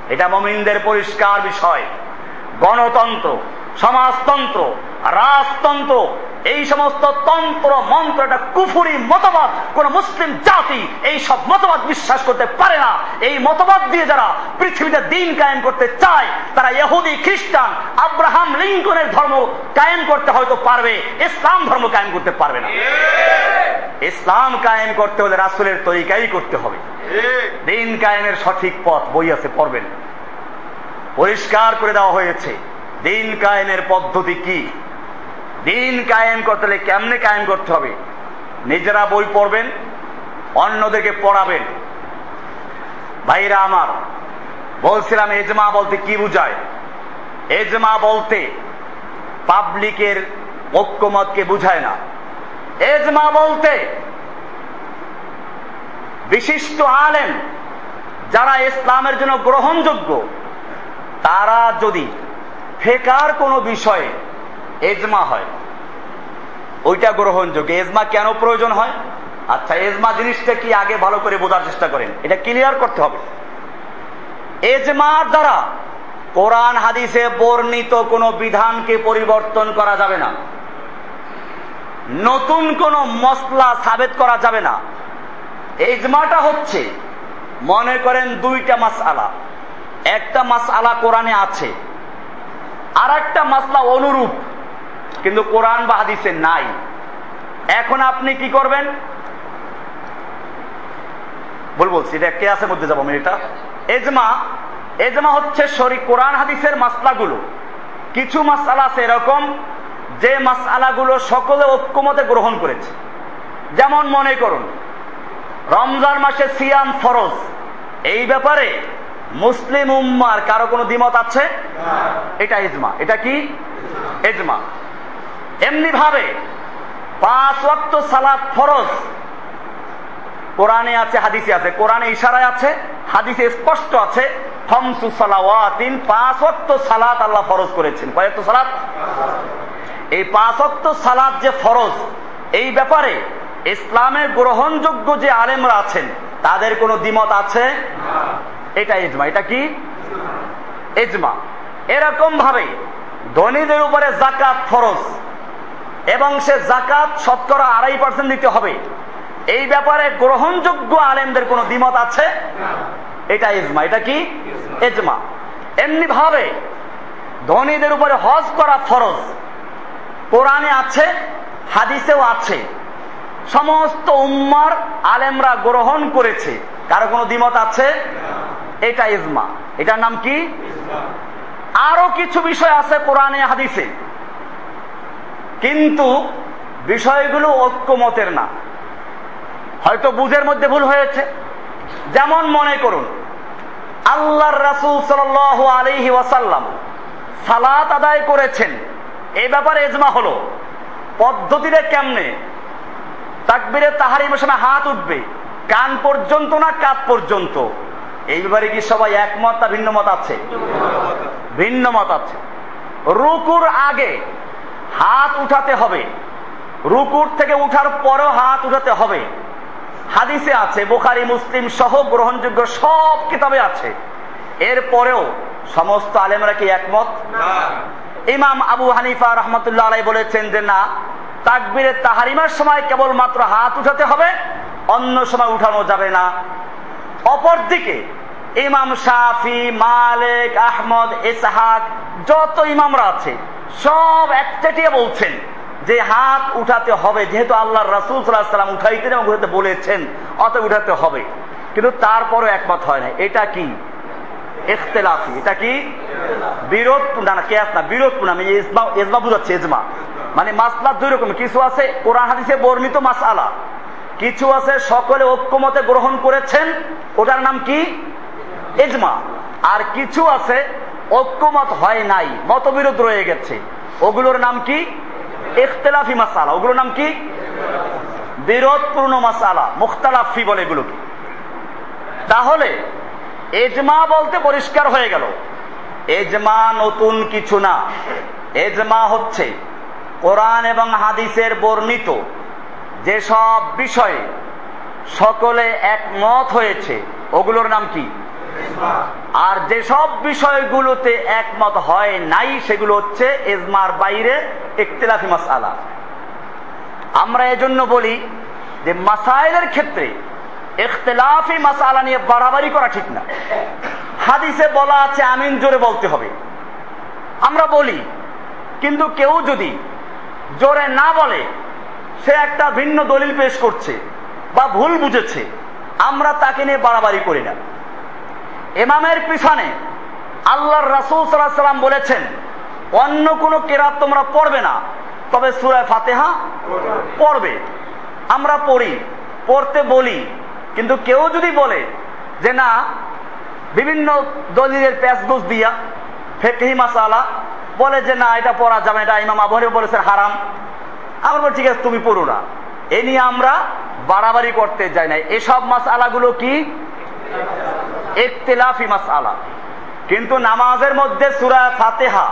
এটা মমিনদের পরিষ্কার বিষয়। গণতন্ত্র সমাজতন্ত্র, রাজতন্ত্র, এই সমস্ত তন্ত্র, মন্ত্র, একটা কুফুরি মতবাদ, কোন মুসলিম জাতি এই সব মতবাদ বিশ্বাস করতে পারে না। এই মতবাদ দিয়ে যারা পৃথিবীতে দিন কায়েম করতে চায়, তারা ইহুদি, খ্রিস্টান, আব্রাহাম লিঙ্কনের ধর্ম কায়েম করতে হয়তো পারবে, ইসলাম ধর্ম কায়েম করতে পারবে না। ইসলাম কায়েম করতে হলে রাসুলের তরিকাই করতে হবে। দিন কায়েমের সঠিক পথ বই আছে, পড়বেন। পরিষ্কার করে দেওয়া হয়েছে। দিন কায়েমের পদ্ধতি কি? দিন কায়েম করতে হলে কেমনে কায়েম করতে হবে? নিজেরা বই পড়বেন, অন্যদেরকে পড়াবেন। ভাইরা আমার, বলছিলাম এজমা বলতে কি বুঝায়? এজমা বলতে পাবলিকের ঐক্যমতকে বুঝায় না। এজমা বলতে বিশিষ্ট আলেম যারা ইসলামের জন্য গ্রহণযোগ্য, তারা যদি ফেকার কোনো বিষয়ে এজমা হয়। ওইটা গ্রহণযোগ্য। এজমা কেন প্রয়োজন হয়? আচ্ছা এজমা জিনিসটা কি আগে ভালো করে বোঝার চেষ্টা করেন। এটা ক্লিয়ার করতে হবে। এজমার দ্বারা কোরআন, হাদিসে বর্ণিত কোন বিধানকে পরিবর্তন করা যাবে না। নতুন কোন মশলা সাবেত করা যাবে না। এজমাটা হচ্ছে, মনে করেন দুইটা মাস আলা একটা মাস আলা কোরআনে আছে। আর একটা মাসলা অনুরূপ, কিন্তু কোরআন বা হাদিসে নাই। এখন আপনি কি করবেন? বল বলছি, এটা কে আছে মধ্যে যাব আমি এটা। এজমা এজমা হচ্ছে শরীর কোরআন হাদিসের মাসলাগুলো। কিছু মাসালা আছে এরকম, যে মাসালাগুলো সকলে ঐক্যমতে গ্রহণ করেছে। যেমন মনে করুন, রমজান মাসে সিয়াম ফরজ। এই ব্যাপারে মুসলিম উম্মার কারও কোনো দ্বিমত আছে? এটা ইজমা। এটা কি? এজমা এমনি ভাবে পাঁচ ওয়াক্ত সালাত ফরজ। কোরআনে আছে হাদিসে আছে। কোরআনে ইশারায় আছে হাদিসে স্পষ্ট আছে হমসু সালাওয়াতিন পাঁচ ওয়াক্ত সালাত আল্লাহ ফরজ করেছেন। কয়েকটা সালাত? এই পাঁচ ওয়াক্ত সালাত যে ফরজ এই ব্যাপারে ইসলামের গ্রহণযোগ্য যে আলেমরা আছেন তাদের কোনো দ্বিমত আছে? এটা ইজমা, এটা কি? এজমা এরকম ভাবে ধনীদের উপরে জাকাত ফরজ এবং সে জাকাত শতকরা আড়াই পার্সেন্ট দিতে হবে। এই ব্যাপারে গ্রহণযোগ্য আলেমদের কোন দ্বিমত আছে? এটা ইজমা, এটা কি? এজমা এমনি ভাবে ধনীদের উপরে হজ করা ফরজ। কোরআনে আছে, হাদিসেও আছে। সমস্ত উম্মার আলেমরা গ্রহণ করেছে। কারও কোনো দ্বিমত আছে? এটা ইজমা। এটার নাম কি? আরও কিছু বিষয় আছে কোরআনে হাদিসে। কিন্তু বিষয়গুলো ঐক্যমতের না। হয়তো বুঝের মধ্যে ভুল হয়েছে। যেমন মনে করুন, আল্লাহর রাসুল সাল আলিহি ওয়াসাল্লাম সালাত আদায় করেছেন। এই ব্যাপারে এজমা হলো, পদ্ধতিটা কেমনে? তাকবিরে তাহারিমের সময় হাত উঠবে, কান পর্যন্ত না কাত পর্যন্ত? এই ব্যাপারে কি সবাই একমত না ভিন্ন মত আছে? ভিন্ন মত আছে। রুকুর আগে হাত উঠাতে হবে। রুকুর থেকে উঠার পরেও হাত উঠাতে হবে। হাদিসে আছে বোখারি মুসলিম সহ গ্রহণযোগ্য সব কিতাবে আছে। এর পরেও সমস্ত আলেমরা কি একমত? ইমাম আবু হানিফা রহমতুল্লাহ আলাই বলেছেন যে না তাকবিরে তাহারিমার সময় কেবল মাত্র হাত উঠাতে হবে অন্য সময় উঠানো যাবে না। অপরদিকে ইমাম শাফি, মালিক, আহমদ, ইসহাক, যত ইমামরা আছে, সব একচাটিয়ে বলছেন যে হাত উঠাতে হবে, যেহেতু আল্লাহর রাসুল সাল্লাম উঠাইতেন এবং উঠাতে বলেছেন অত উঠাতে হবে। কিন্তু তারপরও একমত হয় না। এটা কি? ইখতলাফি। এটা কি? বিরোধ না না, কেয়াস না বিরোধপূর্ণ আমি ইজমা ইজমা বুঝাচ্ছি, ইজমা। মানে মাসলা দুই রকম কিছু আছে কোরআন হাদিসে বর্ণিত মাসআলা। কিছু আছে সকলে ঐক্যমতে গ্রহণ করেছেন, ওটার নাম কি? এজমা আর কিছু আছে ঐক্যমত হয় নাই, মতবিরোধ রয়ে গেছে। ওগুলোর নাম কি? ইখতলাফি মাসালা। ওগুলোর নাম কি? বিরোধপূর্ণ মাসালা, মুখতালাফি বলে এগুলোকে। তাহলে এজমা বলতে পরিষ্কার হয়ে গেল। এজমা নতুন কিছু না। এজমা হচ্ছে কোরআন এবং হাদিসের বর্ণিত যেসব বিষয়ে সকলে একমত হয়েছে, ওগুলোর নাম কি? আর যেসব বিষয়গুলোতে একমত হয় নাই, সেগুলো হচ্ছে এজমার বাইরে ইকতলাফি মাসালা আমরা এজন্য বলি যে মাসাইলের ক্ষেত্রে ইখতলাফি মাসালা নিয়ে বাড়াবাড়ি করা ঠিক না। হাদিসে বলা আছে, আমিন জোরে বলতে হবে। আমরা বলি, কিন্তু কেউ যদি জোরে না বলে সে একটা ভিন্ন দলিল পেশ করছে বা ভুল বুঝেছে। আমরা তাকে নিয়ে বাড়াবাড়ি করি না। এমামের পিছনে আল্লাহর রাসুল সাল্লাহ সাল্লাম বলেছেন, অন্য কোনো কেরাত তোমরা পড়বে না, তবে সুরায় ফাতেহা পড়বে। আমরা পড়ি, পড়তে বলি, কিন্তু কেউ যদি বলে যে না, বিভিন্ন দলিলের প্যাসগুজ দিয়া, ফেকহি মাসালা, বলে যে না, এটা পড়া যাবে এটা ইমাম আবহারে বলেছেন হারাম। আমার বল ঠিক আছে তুমি পড়ো না। এ নিয়ে আমরা বাড়াবাড়ি করতে যাই না এসব মাস আলাগুলো কি? একতেলাফি মাস আলা কিন্তু নামাজের মধ্যে সুরা ফাতেহা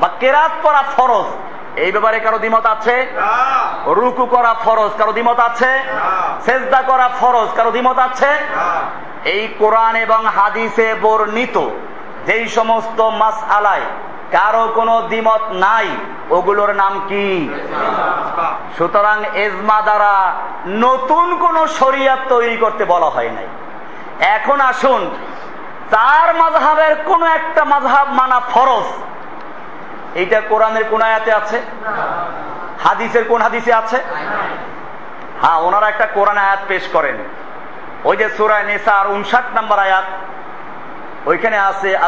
বা কেরাত পড়া ফরজ। এই ব্যাপারে কারও দ্বিমত আছে? রুকু করা ফরজ। কারও দ্বিমত আছে? সেজদা করা ফরজ। কারও দ্বিমত আছে? এই কোরআন এবং হাদিসে বর্ণিত যেই সমস্ত মাস আলায় কারও কোনো দ্বিমত নাই, ওগুলোর নাম কি? সুতরাং এজমা দ্বারা নতুন কোন শরিয়াত তৈরি করতে বলা হয় নাই। এখন আসুন, তার মাঝহাবের কোন একটা মাঝহাব মানা ফরজ। এইটা কোরআনের কোন আয়াতে আছে? হাদিসের কোন হাদিসে আছে? হ্যাঁ ওনারা একটা কোরআন আয়াত পেশ করেন। ওই যে সুরায় নেশার উনষাট নাম্বার আয়াত। ওইখানে আছে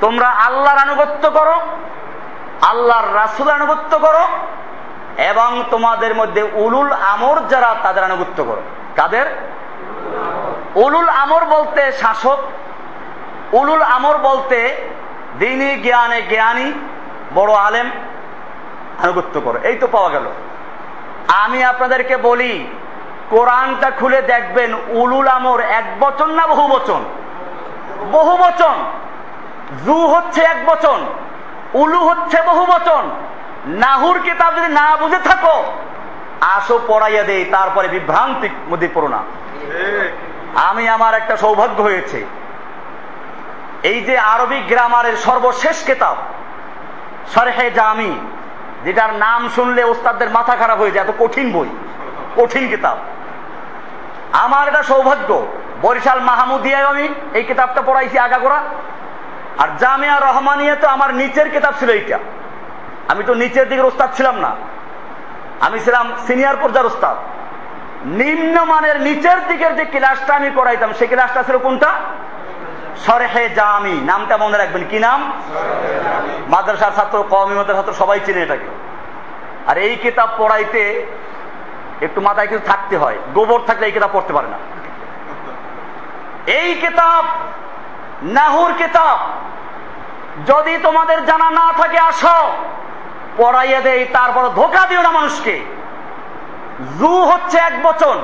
তোমরা আল্লাহর আনুগত্য করো, আল্লাহর রাসুল আনুগত্য করো, এবং তোমাদের মধ্যে উলুল আমর যারা, তাদের আনুগত্য করো। কাদের? উলুল আমর বলতে শাসক, উলুল আমর বলতে দিনী, জ্ঞানে জ্ঞানী, বড় আলেম, আনুগত্য করো। এই তো পাওয়া গেল। আমি আপনাদেরকে বলি কোরআনটা খুলে দেখবেন উলুল আমর এক বচন না বহু বচন? বহু বচন। জু হচ্ছে এক বচন, উলু হচ্ছে বহু বচন। নাহুর কিতাব যদি না বুঝে থাকো, আসো পড়াইয়া দেই, তারপরে বিভ্রান্তি মধ্যে পড়ো না। আমি আমার একটা সৌভাগ্য হয়েছে। এই যে আরবি গ্রামারের সর্বশেষ কেতাব সরহে জামি, যেটার নাম শুনলে ওস্তাদদের মাথা খারাপ হয়ে যায়, এত কঠিন বই, কঠিন কিতাব। আমার এটা সৌভাগ্য। বরিশাল মাহমুদিয়ায় আমি এই কিতাবটা পড়াইছি আগাগোড়া। আর জামিয়া রহমানিয়া তো আমার নিচের কিতাব ছিল এইটা। আমি তো নিচের দিকের ওস্তাদ ছিলাম না। আমি ছিলাম সিনিয়র পর্যায়ের ওস্তাদ। নিম্নমানের নিচের দিকের যে ক্লাসটা আমি করাইতাম সেই ক্লাসটা ছিল কোনটা? সরহে জামি। নামটা মনে রাখবেন। কি নাম? মাদ্রাসার ছাত্র কমি ছাত্র সবাই চিনে এটাকে। আর এই কিতাব পড়াইতে একটু মাথায় কিছু থাকতে হয়। গোবর থাকলে এই কিতাব পড়তে পারে না। এই কিতাব, নাহুর কিতাব, যদি তোমাদের জানা না থাকে, আসো, পড়াইয়া দেই, তারপর ধোকা দিও না মানুষকে। জু হচ্ছে এক বচন।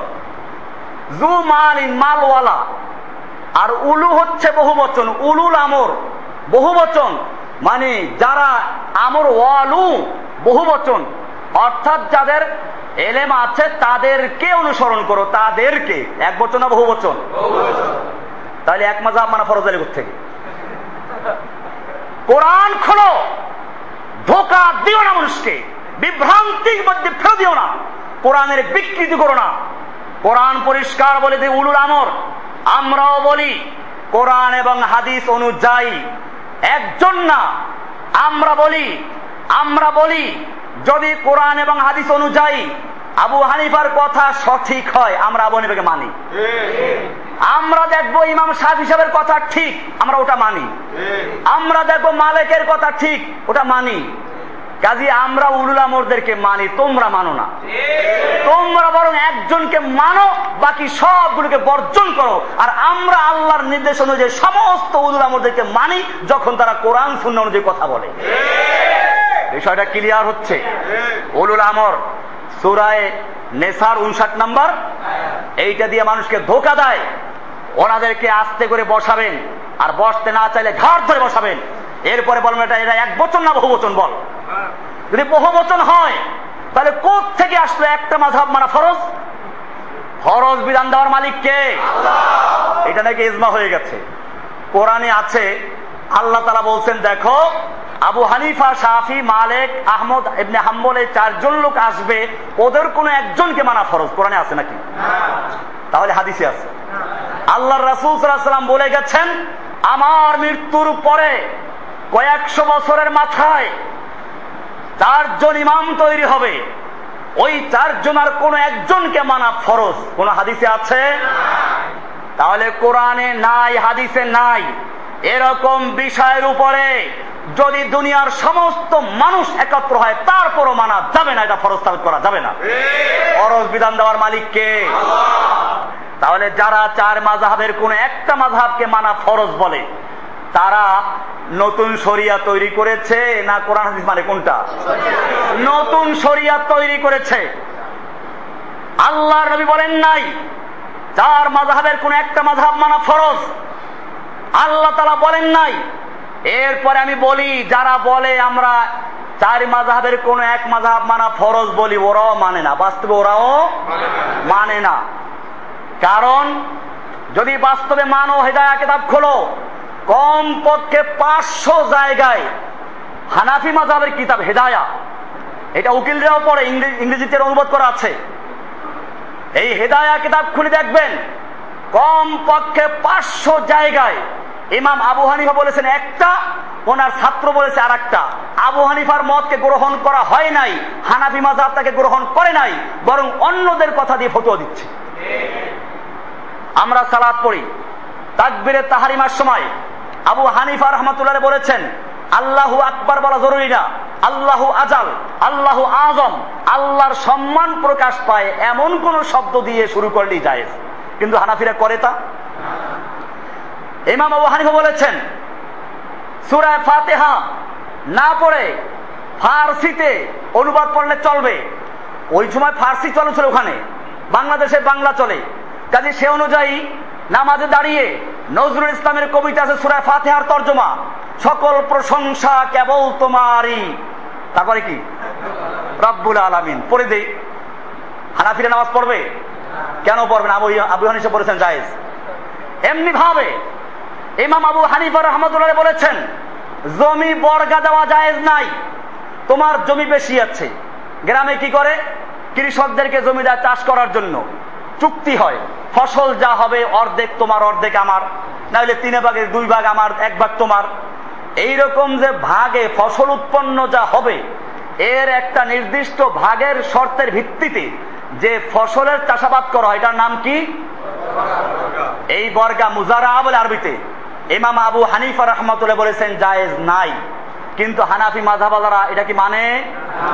জু মালিন, মালওয়ালা। আর উলু হচ্ছে বহু বচন উলুল আমর বহু বচন মানে যারা আমর ওয়ালু বহু বচন অর্থাৎ যাদের এলেম আছে, তাদেরকে অনুসরণ করো, তাদেরকে। এক বচন না বহু বচন? তাহলে এক মাজা মানা ফরজ আলী থেকে কোরআন খোলো, ধোকা দিও না মানুষকে, বিভ্রান্তির মধ্যে ফেলে দিও না, কোরআনের বিকৃতি করো না। কোরআন পরিষ্কার বলে যে উলুল আমর। আমরাও বলি, কোরআন এবং হাদিস অনুযায়ী, একজন না, আমরা বলি আমরা বলি যদি কোরআন এবং হাদিস অনুযায়ী আবু হানিফার কথা সঠিক হয় আমরা আবু হানিফাকে মানি। আমরা দেখব ইমাম সাহ হিসাবের কথা ঠিক আমরা ওটা মানি। আমরা দেখব মালিকের কথা ঠিক ওটা মানি। কাজী আমরা উলুল আমরদেরকে মানি, তোমরা মানো না। তোমরা বরং একজনকে মানো, বাকি সবগুলোকে বর্জন করো। আর আমরা আল্লাহর নির্দেশ অনুযায়ী সমস্ত উলুল আমরদেরকে মানি, যখন তারা কোরআন শূন্য অনুযায়ী কথা বলে। বিষয়টা ক্লিয়ার হচ্ছে। উলুল আমর, সুরায় নেসার উনষাট নাম্বার, এইটা দিয়ে মানুষকে ধোকা দেয়। ওনাদেরকে আস্তে করে বসাবেন, আর বসতে না চাইলে ঘাট ধরে বসাবেন। এরপরে বলবেন, এটা এরা এক বচন না বহু বচন বল। যদি বহু বচন হয় তাহলে কোথ থেকে আসলো একটা মাঝাব মানা ফরজ? ফরজ বিধান দেওয়ার মালিক কে? এটা নাকি ইজমা হয়ে গেছে। কোরআনে আছে আল্লাহ তালা বলছেন দেখো আবু হানিফা শাফি মালেক আহমদ এমনি হাম্বল এই চারজন লোক আসবে ওদের কোন একজনকে মানা ফরজ। কোরআনে আছে নাকি? তাহলে হাদিসে আছে। আল্লাহ রাসুল সাল্লাম বলে গেছেন আমার মৃত্যুর পরে কয়েকশো বছরের মাথায় চারজন ইমাম তৈরি হবে। ওই চারজন আর কোন একজনকে মানা ফরজ। কোন হাদিসে আছে? তাহলে কোরআনে নাই, হাদিসে নাই। এরকম বিষয়ের উপরে যদি দুনিয়ার সমস্ত মানুষ একত্র হয়, তারপরও মানা যাবে না, এটা ফরজ করা যাবে না। ফরজ বিধান দেওয়ার মালিককে তাহলে যারা চার মাঝহাবের কোন একটা মাঝহাবকে মানা ফরজ বলে, তারা নতুন শরিয়া তৈরি করেছে না কোরআন হাদিস মানে কোনটা? নতুন শরিয়া তৈরি করেছে। আল্লাহ নবী বলেন নাই চার মাঝহাবের কোন একটা মাঝহাব মানা ফরজ। আল্লাহ তালা বলেন নাই। এরপরে আমি বলি, যারা বলে আমরা চার মাঝহাবের কোন এক মাঝহাব মানা ফরজ বলি, ওরাও মানে না। বাস্তবে ওরাও মানে না। কারণ, যদি বাস্তবে মানো হেদায়া কিতাব খোলো কম পক্ষে পাঁচশো জায়গায় হানাফি মাজাবের কিতাব হেদায়া। এটা উকিলরাও পড়ে ইংরেজিতে অনুবাদ করা আছে। এই হেদায়া কিতাব খুলে দেখবেন, কম পক্ষে পাঁচশো জায়গায় ইমাম আবু হানিফা বলেছেন একটা, ওনার ছাত্র বলেছে আর একটা আবু হানিফার মতকে গ্রহণ করা হয় নাই, হানাফি মাজাব তাকে গ্রহণ করে নাই, বরং অন্যদের কথা দিয়ে ফটো দিচ্ছে। আমরা সালাদ পড়ি। তাকবিরে তাহারিমার সময় আবু হানিফা রহমতুল্লাহ বলেছেন, আল্লাহু আকবার বলা জরুরি না। আল্লাহু আজাল, আল্লাহু আজম আল্লাহর সম্মান প্রকাশ পায় এমন কোন শব্দ দিয়ে শুরু করলেই যায় কিন্তু হানাফিরা করে তা? ইমাম আবু হানিফা বলেছেন সুরায় ফাতেহা না পড়ে ফার্সিতে অনুবাদ পড়লে চলবে। ওই সময় ফার্সি চলেছিল ওখানে, বাংলাদেশে বাংলা চলে। কাজে সে অনুযায়ী নামাজে দাঁড়িয়ে নজরুল ইসলামের কবিতা আছে সুরায় ফাতেহার তর্জমা। সকল প্রশংসা কেবল তোমারই। তারপরে কি? রব্বুল আলামিন। পড়ে দেই। হানাফিরা নামাজ পড়বে? কেন পড়বেন আবু আবু হানিফা বলেছেন জায়েজ। এমনি ভাবে ইমাম আবু হানিফা রহমতুল্লাহ বলেছেন, জমি বর্গা দেওয়া জায়েজ নাই। তোমার জমি বেশি আছে। গ্রামে কি করে? কৃষকদেরকে জমিটা চাষ করার জন্য চুক্তি হয়। ফসল যা হবে অর্ধেক তোমার অর্ধেক আমার। নাহলে তিন ভাগের দুই ভাগ আমার এক ভাগ তোমার। এইরকম যে ভাগে ফসল উৎপন্ন যা হবে এর একটা নির্দিষ্ট ভাগের শর্তের ভিত্তিতে যে ফসলের চাষাবাদ করা হয় এটার নাম কি? এই বর্গা মুজারা বলে আরবিতে। ইমাম আবু হানিফা রহমতুল্লাহ বলেছেন জায়েজ নাই। কিন্তু হানাফি মাঝাবালারা এটা কি মানে?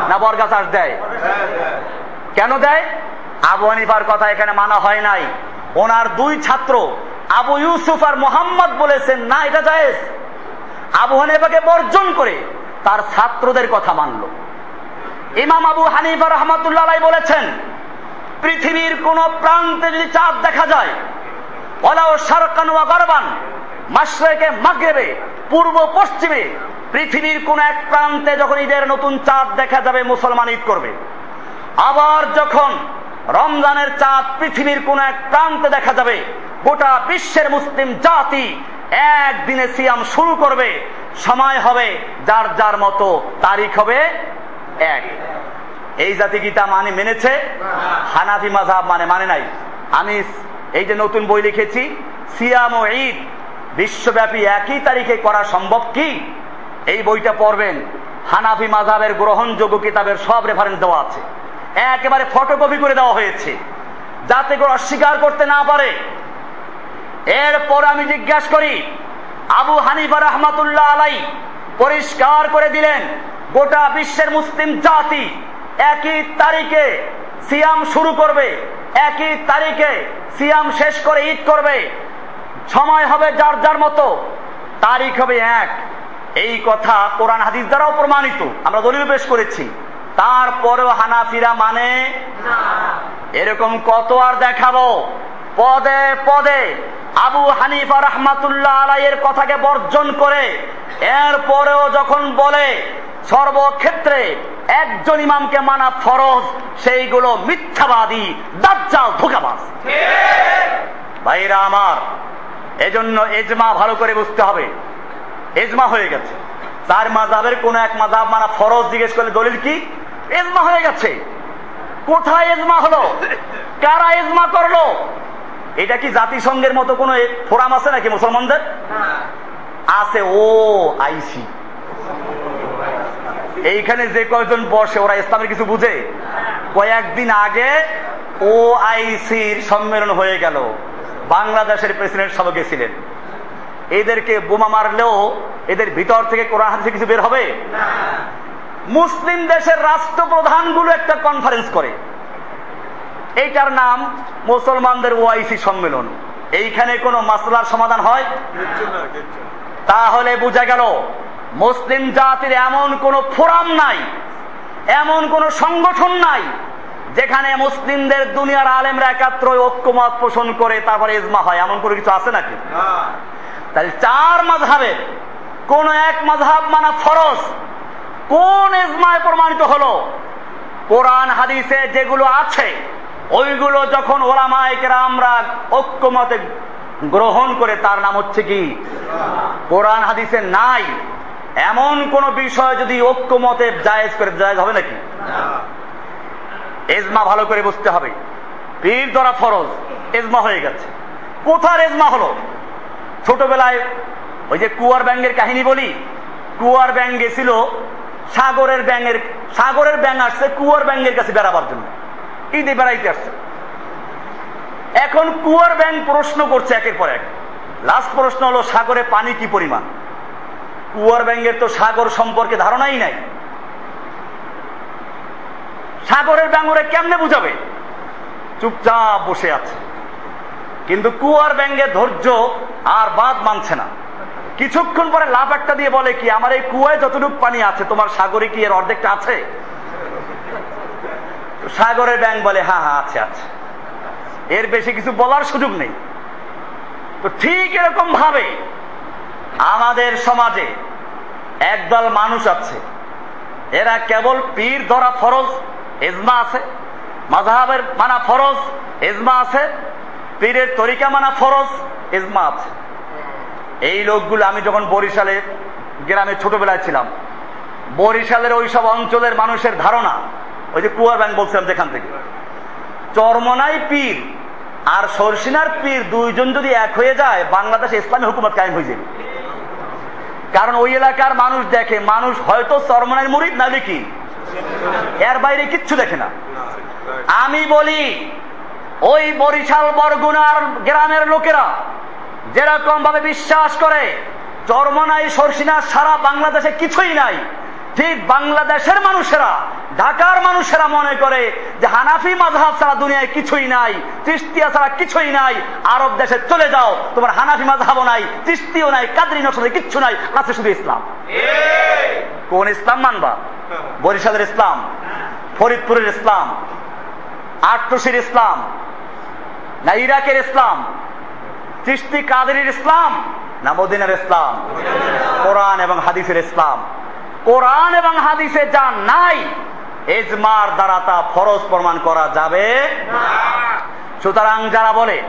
না বর্গা চাষ দেয়। কেন দেয়? আবু হানিফার কথা এখানে মানা হয় নাই। ওনার দুই ছাত্র, আবু ইউসুফ আর মোহাম্মদ বলেছেন, না, এটা জায়েজ। আবু হানিফাকে বর্জন করে তার ছাত্রদের কথা মানল। ইমাম আবু হানিফা রহমতুল্লাহ বলেছেন, পৃথিবীর কোন প্রান্তে যদি চাঁদ দেখা যায় ওলাও ওয়া মাগরেবে, পূর্ব পশ্চিমে, পৃথিবীর কোন এক প্রান্তে যখন ঈদের নতুন চাঁদ দেখা যাবে, মুসলমান ঈদ করবে। আবার যখন রমজানের চাঁদ পৃথিবীর কোন এক প্রান্তে দেখা যাবে। গোটা বিশ্বের মুসলিম জাতি একদিনে সিয়াম শুরু করবে। সময় হবে, যার যার মতো তারিখ হবে এক। এই জাতি গীতা মানে মেনেছে? হানাফি মাঝাব মানে মানে নাই। আমি এই যে নতুন বই লিখেছি, সিয়াম ও ঈদ বিশ্বব্যাপী একই তারিখে করা সম্ভব কি? এই বইটা পড়বেন। হানাফি মাঝাবের গ্রহণযোগ্য কিতাবের সব রেফারেন্স দেওয়া আছে। একেবারে ফটোকপি করে দেওয়া হয়েছে। যাতে করে অস্বীকার করতে না পারে। এরপর আমি জিজ্ঞাসা করি, আবু হানিফা রহমাতুল্লাহ আলাই পরিষ্কার করে দিলেন, গোটা বিশ্বের মুসলিম জাতি একই তারিখে সিয়াম শুরু করবে, একই তারিখে সিয়াম শেষ করে ঈদ করবে। সময় হবে যার যার মতো, তারিখ হবে এক। এই কথা কোরআন হাদিস দ্বারাও প্রমাণিত। আমরা দলিল পেশ করেছি। তারপরেও হানাফিরা মানে এরকম কত আর দেখাবো? পদে পদে আবু হানিফা রহমাতুল্লাহ আলাইয়ের কথাকে বর্জন করে এরপরেও যখন বলে, সর্বক্ষেত্রে একজন ইমামকে মানা ফরজ, সেইগুলো মিথ্যাবাদী, দাজ্জাল, ধোকাবাজ। ভাইরা আমার, এজন্য এজমা ভালো করে বুঝতে হবে। এজমা হয়ে গেছে। তার মাজাবের কোন এক মাজাব মানা ফরজ জিজ্ঞেস করলে দলিল কি? এজমা হয়ে গেছে। কোথায় এজমা হলো? কারা এজমা করল? এটা কি জাতিসংঘের মতো কোন ফোরাম আছে নাকি মুসলমানদের? আছে, ও, আইসি। এইখানে যে কয়েকজন বসে, ওরা ইসলামের কিছু বুঝে? কয়েকদিন আগে ও আইসির সম্মেলন হয়ে গেল। বাংলাদেশের প্রেসিডেন্ট সব গেছিলেন। এদেরকে বোমা মারলেও এদের ভিতর থেকে কোরআন কিছু বের হবে? মুসলিম দেশের রাষ্ট্রপ্রধানগুলো একটা কনফারেন্স করে। এইটার নাম মুসলমানদের ওআইসি সম্মেলন। এইখানে কোনো মাসলার সমাধান হয়? তাহলে বোঝা গেল মুসলিম জাতির এমন কোন ফোরাম নাই এমন কোন সংগঠন নাই যেখানে মুসলিমদের দুনিয়ার আলেমরা একাত্র ঐক্যমত পোষণ করে তারপরে ইজমা হয়। এমন করে কিছু আছে নাকি? তাহলে চার মাঝহাবের কোন এক মাঝহাব মানা ফরজ। কোন এজমায় প্রমাণিত হলো? কোরআন, হাদিসে যেগুলো আছে, ওইগুলো যখন ওলামায়কেরা আমরা ঐক্যমতে গ্রহণ করে, তার নাম হচ্ছে কি? কোরআন, হাদিসে নাই। এমন কোন বিষয় যদি ঐক্যমতে জায়েজ করে, জায়েজ হবে নাকি? এজমা ভালো করে বুঝতে হবে। পীর ধরা ফরজ এজমা হয়ে গেছে। কোথার এজমা হলো? ছোটবেলায় ওই যে কুয়ার ব্যাঙ্গের কাহিনী বলি, কুয়ার ব্যাং গেছিল সাগরের ব্যাঙের, সাগরের ব্যাঙ আসছে কুয়ার ব্যাঙ্গের কাছে বেড়াবার জন্য। ঈদে বেড়াইতে আসছে। এখন কুয়ার ব্যাং প্রশ্ন করছে একের পর এক। লাস্ট প্রশ্ন হলো, সাগরে পানি কি পরিমাণ? কুয়ার ব্যাঙ্গের তো সাগর সম্পর্কে ধারণাই নাই। সাগরের ব্যাঙরে কেমনে বুঝাবে? চুপচাপ বসে আছে। কিন্তু কুয়ার ব্যাঙ্গে ধৈর্য আর বাদ মানছে না। কিছুক্ষণ পরে লাভ একটা দিয়ে বলে কি, আমার এই কুয়ায় যতটুকু পানি আছে, তোমার সাগরে কি এর অর্ধেকটা আছে? সাগরের ব্যাং বলে হ্যাঁ হ্যাঁ আছে আছে। এর বেশি কিছু বলার সুযোগ নেই। তো ঠিক এরকম ভাবে আমাদের সমাজে একদল মানুষ আছে, এরা কেবল পীর ধরা ফরজ, এজমা আছে মাঝহাবের মানা ফরজ, এজমা আছে, পীরের তরিকা মানা ফরজ, এজমা আছে। এই লোকগুলো আমি যখন বরিশালে গ্রামে ছোটবেলায় ছিলাম, বরিশালের ওই সব অঞ্চলের মানুষের ধারণা, ওই যে কুয়ার ব্যাংক বলছিলাম যেখান থেকে, চরমনাই পীর আর সরসিনার পীর দুইজন যদি এক হয়ে যায়, বাংলাদেশে ইসলামী হুকুমত কায়েম হয়ে যাবে। কারণ ওই এলাকার মানুষ দেখে, মানুষ হয়তো চরমনাই মুরিদ না দেখি। এর বাইরে কিচ্ছু দেখে না। আমি বলি, ওই বরিশাল বরগুনার গ্রামের লোকেরা যেরকম ভাবে বিশ্বাস করে চরমনাই সরসিনা সারা বাংলাদেশে কিছুই নাই। ঠিক বাংলাদেশের মানুষেরা, ঢাকার মানুষেরা মনে করে যে হানাফি মাঝহাব ছাড়া দুনিয়ায় কিছুই নাই তৃষ্টিয়া ছাড়া কিছুই নাই, আরব দেশে চলে যাও, তোমার হানাফি মাঝহাবও নাই তৃষ্টিও নাই, কাদরি নকশাতে কিচ্ছু নাই, আছে শুধু ইসলাম। কোন ইসলাম মানবা? বরিশালের ইসলাম, ফরিদপুরের ইসলাম আটটসির ইসলাম, না ইরাকের ইসলাম চিস্তি কাদেরের ইসলাম না মদিনার ইসলাম? কোরআন এবং হাদিসের ইসলাম। কোরআন এবং হাদিসে যা নাই এজমার দ্বারা তা ফরজ প্রমাণ করা যাবে সুতরাং যারা বলে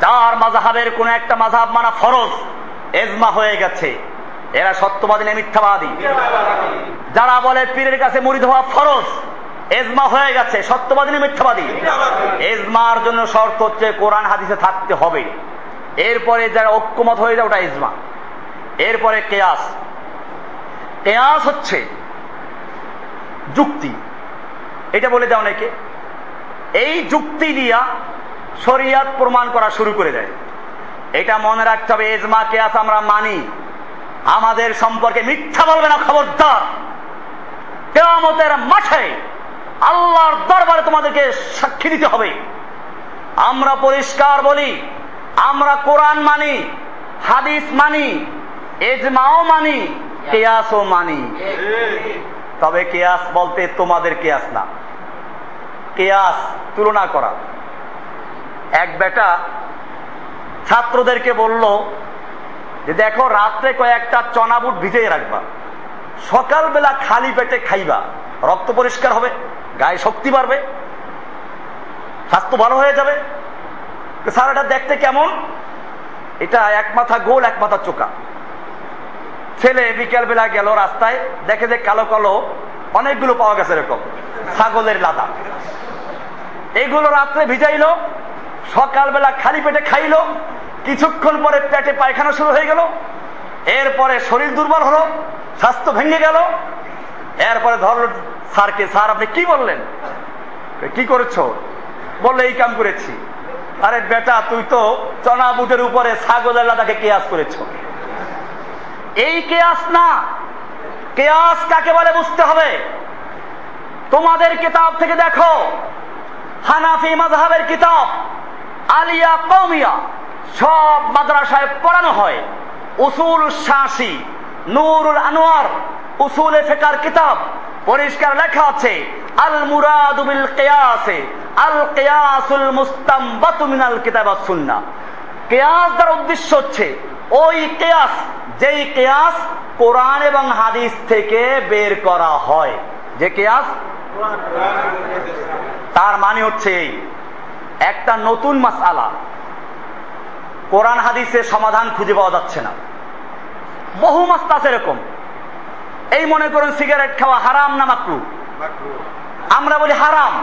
চার মাজাহাবের কোন একটা মাঝাব মানা ফরজ এজমা হয়ে গেছে এরা সত্যবাদী না মিথ্যাবাদী? যারা বলে পীরের কাছে মুড়িদ হওয়া ফরজ এজমা হয়ে গেছে সত্যবাদী না মিথ্যাবাদী? এজমার জন্য শর্ত হচ্ছে কোরআন হাদিসে থাকতে হবে। এরপরে যারা ঐক্যমত হয়ে যায়, ওটা ইজমা। এরপরে কেয়াস। কেয়াস হচ্ছে যুক্তি। এটা বলে দেয় অনেকে। এই যুক্তি দিয়া শরিয়াত প্রমাণ করা শুরু করে দেয়। এটা মনে রাখতে হবে এজমা কেয়াস আমরা মানি। আমাদের সম্পর্কে মিথ্যা বলবে না, খবরদার। কেয়ামতের মাঠে আল্লাহর দরবারে তোমাদেরকে সাক্ষী দিতে হবে। আমরা পরিষ্কার বলি আমরা কোরআন মানি, হাদিস মানি এজমাও মানি, কেয়াসও মানি। তবে কেয়াস বলতে তোমাদের কেয়াস না। কেয়াস তুলনা করা। এক বেটা ছাত্রদেরকে বলল, যে দেখো, রাত্রে কয়েকটা চনাবুট ভিজিয়ে রাখবা। সকালবেলা খালি পেটে খাইবা। রক্ত পরিষ্কার হবে, গায়ে শক্তি বাড়বে। স্বাস্থ্য ভালো হয়ে যাবে। স্যার এটা দেখতে কেমন? এটা এক মাথা গোল, এক মাথা চোকা। ছেলে বিকেল বেলা গেল রাস্তায়, দেখে যে কালো কালো অনেকগুলো পাওয়া গেছে এরকম, ছাগলের লাদা। এগুলো রাত্রে ভিজাইলো, সকালবেলা খালি পেটে খাইলো, কিছুক্ষণ পরে পেটে পায়খানা শুরু হয়ে গেল, এরপরে শরীর দুর্বল হলো, স্বাস্থ্য ভেঙে গেল, এরপরে ধরল স্যারকে, স্যার, আপনি কি বললেন? কি করেছ? বললে, এই কাম করেছি। আরে বেটা, তুই তো চনা বুটের উপরে ছাগলের লাদাকে কেয়াস করেছ। এই কেয়াস না। কেয়াস কাকে বলে বুঝতে হবে? তোমাদের কিতাব থেকে দেখো, হানাফি মাযহাবের কিতাব, আলিয়া কৌমিয়া সব মাদ্রাসায় পড়ানো হয়। উসুল শাসি, নুরুল আনোয়ার, উসুলে ফেকার কিতাব পরিষ্কার লেখা আছে, আল মুরাদু বিল কিয়াসে, আল কিয়াসুল মুস্তামবাতু মিনাল কিতাব ওয়াস সুন্নাহ। কেয়াস দ্বারা উদ্দেশ্য হচ্ছে, ওই কেয়াস, যেই কেয়াস কোরআন এবং হাদিস থেকে বের করা হয়। যে কেয়াস? তার মানে হচ্ছে এই, একটা নতুন মাসালা কোরআন হাদিসের সমাধান খুঁজে পাওয়া যাচ্ছে না। বহু মাস্তা এরকম এই মনে করুন সিগারেট খাওয়া হারাম না মাকরু? আমরা বলি হারাম।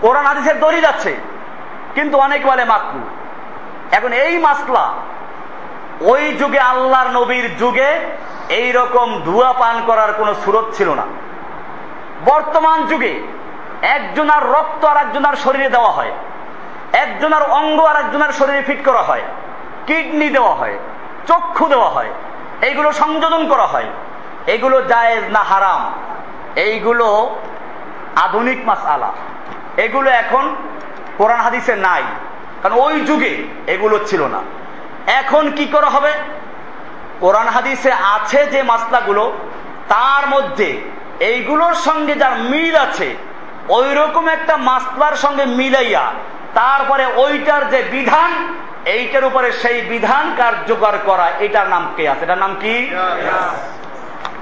কোরআন হাদিসের দলিল আছে, কিন্তু অনেক বলে মাকরু। এখন এই মাসলা, ওই যুগে আল্লাহর নবীর যুগে এই রকম ধুয়া পান করার কোন সুরত ছিল না। বর্তমান যুগে একজনার রক্ত আর একজনার শরীরে দেওয়া হয়। একজনের অঙ্গ আর একজনের শরীরে ফিট করা হয়। কিডনি দেওয়া হয়, চক্ষু দেওয়া হয়। এইগুলো সংযোজন করা হয়। এগুলো জায়েজ না হারাম? এইগুলো আধুনিক মাস আলা এগুলো এখন কোরআন হাদিসে নাই। কারণ ওই যুগে এগুলো ছিল না। এখন কি করা হবে? কোরআন হাদিসে আছে যে মাসলাগুলো, তার মধ্যে এইগুলোর সঙ্গে যার মিল আছে ওই রকম একটা মাসলার সঙ্গে মিলাইয়া তারপরে ওইটার যে বিধান, এইটার উপরে সেই বিধান কার্যকর করা, এটার নাম কে আছে? এটার নাম কি?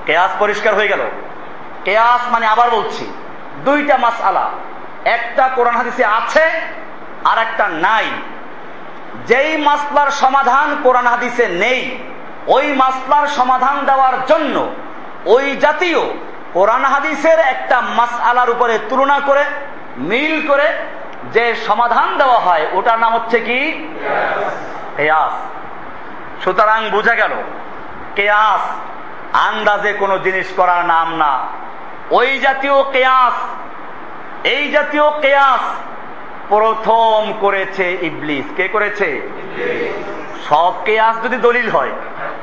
কেয়াস পরিষ্কার হয়ে গেল। কেয়াস মানে আবার বলছি, দুইটা মাস আলা একটা কোরআন হাদিসে আছে আর একটা নাই। যেই মাসলার সমাধান কোরআন হাদিসে নেই, ওই মাসলার সমাধান দেওয়ার জন্য ওই জাতীয় কোরআন হাদিসের একটা মাস আলার উপরে তুলনা করে, মিল করে যে সমাধান দেওয়া হয়, ওটার নাম হচ্ছে কি? কেয়াস। সুতরাং বোঝা গেল, কেয়াস আন্দাজে কোনো জিনিস করার নাম না। ওই জাতীয় কেয়াস এই জাতীয় কেয়াস প্রথম করেছে ইবলিস। কে করেছে? সব কেয়াস যদি দলিল হয়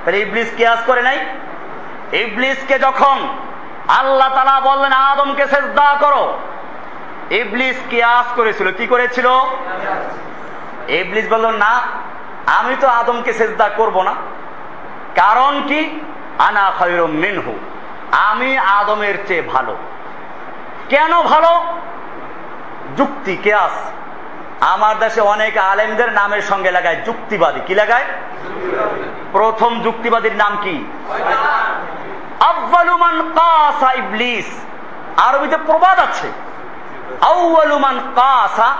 তাহলে ইবলিস কেয়াস করে নাই? ইবলিসকে যখন আল্লাহ তালা বললেন আদমকে দা করো ইবলিস কেয়াস করেছিল। কি করেছিল? ইবলিস বলল না আমি তো আদমকে সেজদা করব না। কারণ কি? আনা খৈরম মিনহু। আমি আদমের চেয়ে ভালো। কেন ভালো? যুক্তি কেয়াস আমার দেশে অনেক আলেমদের নামের সঙ্গে লাগায় যুক্তিবাদী। কি লাগায়? প্রথম যুক্তিবাদীর নাম কি? আব্বালুমান কাসা ইবলিস। আরবিতে প্রবাদ আছে। আউ্বালুমান কাসা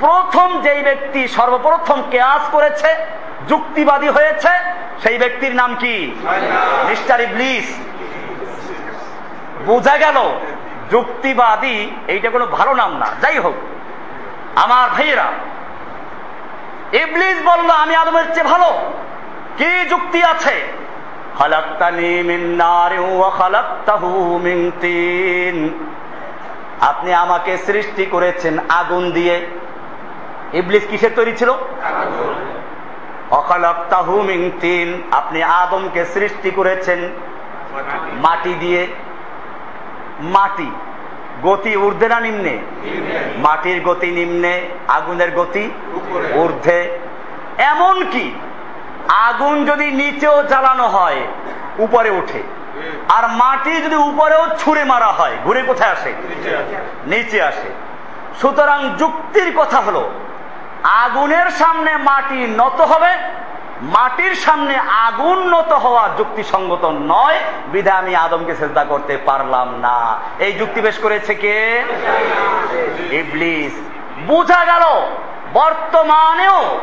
প্রথম যেই ব্যক্তি সর্বপ্রথম কেয়াস করেছে, যুক্তিবাদী হয়েছে, সেই ব্যক্তির নাম কি? মিস্টার ইবলিস। বোঝা গেল, যুক্তিবাদী এইটা কোনো ভালো নাম না। যাই হোক, আমার ভাইয়েরা, ইবলিস বলল, আমি আদমের চেয়ে ভালো। কি যুক্তি আছে? আপনি আমাকে সৃষ্টি করেছেন আগুন দিয়ে। ইবলিস কিসের তৈরি ছিল? তিন। আপনি আদমকে সৃষ্টি করেছেন মাটি দিয়ে। মাটি, গতি ঊর্ধ্বে না নিম্নে? মাটির গতি নিম্নে, আগুনের গতি ঊর্ধ্বে। এমন কি আগুন যদি নিচেও জ্বালানো হয়, উপরে উঠে আর মাটি যদি উপরেও ছুঁড়ে মারা হয়, ঘুরে কোথায় আসে? নিচে আসে। সুতরাং যুক্তির কথা হলো আগুনের সামনে মাটি নত হবে, মাটির সামনে আগুন নত হওয়া যুক্তিসঙ্গত নয়, বিধা আমি আদমকে চেষ্টা করতে পারলাম না। এই যুক্তি বেশ করেছে কে? ইবলিস। বোঝা গেল, বর্তমানেও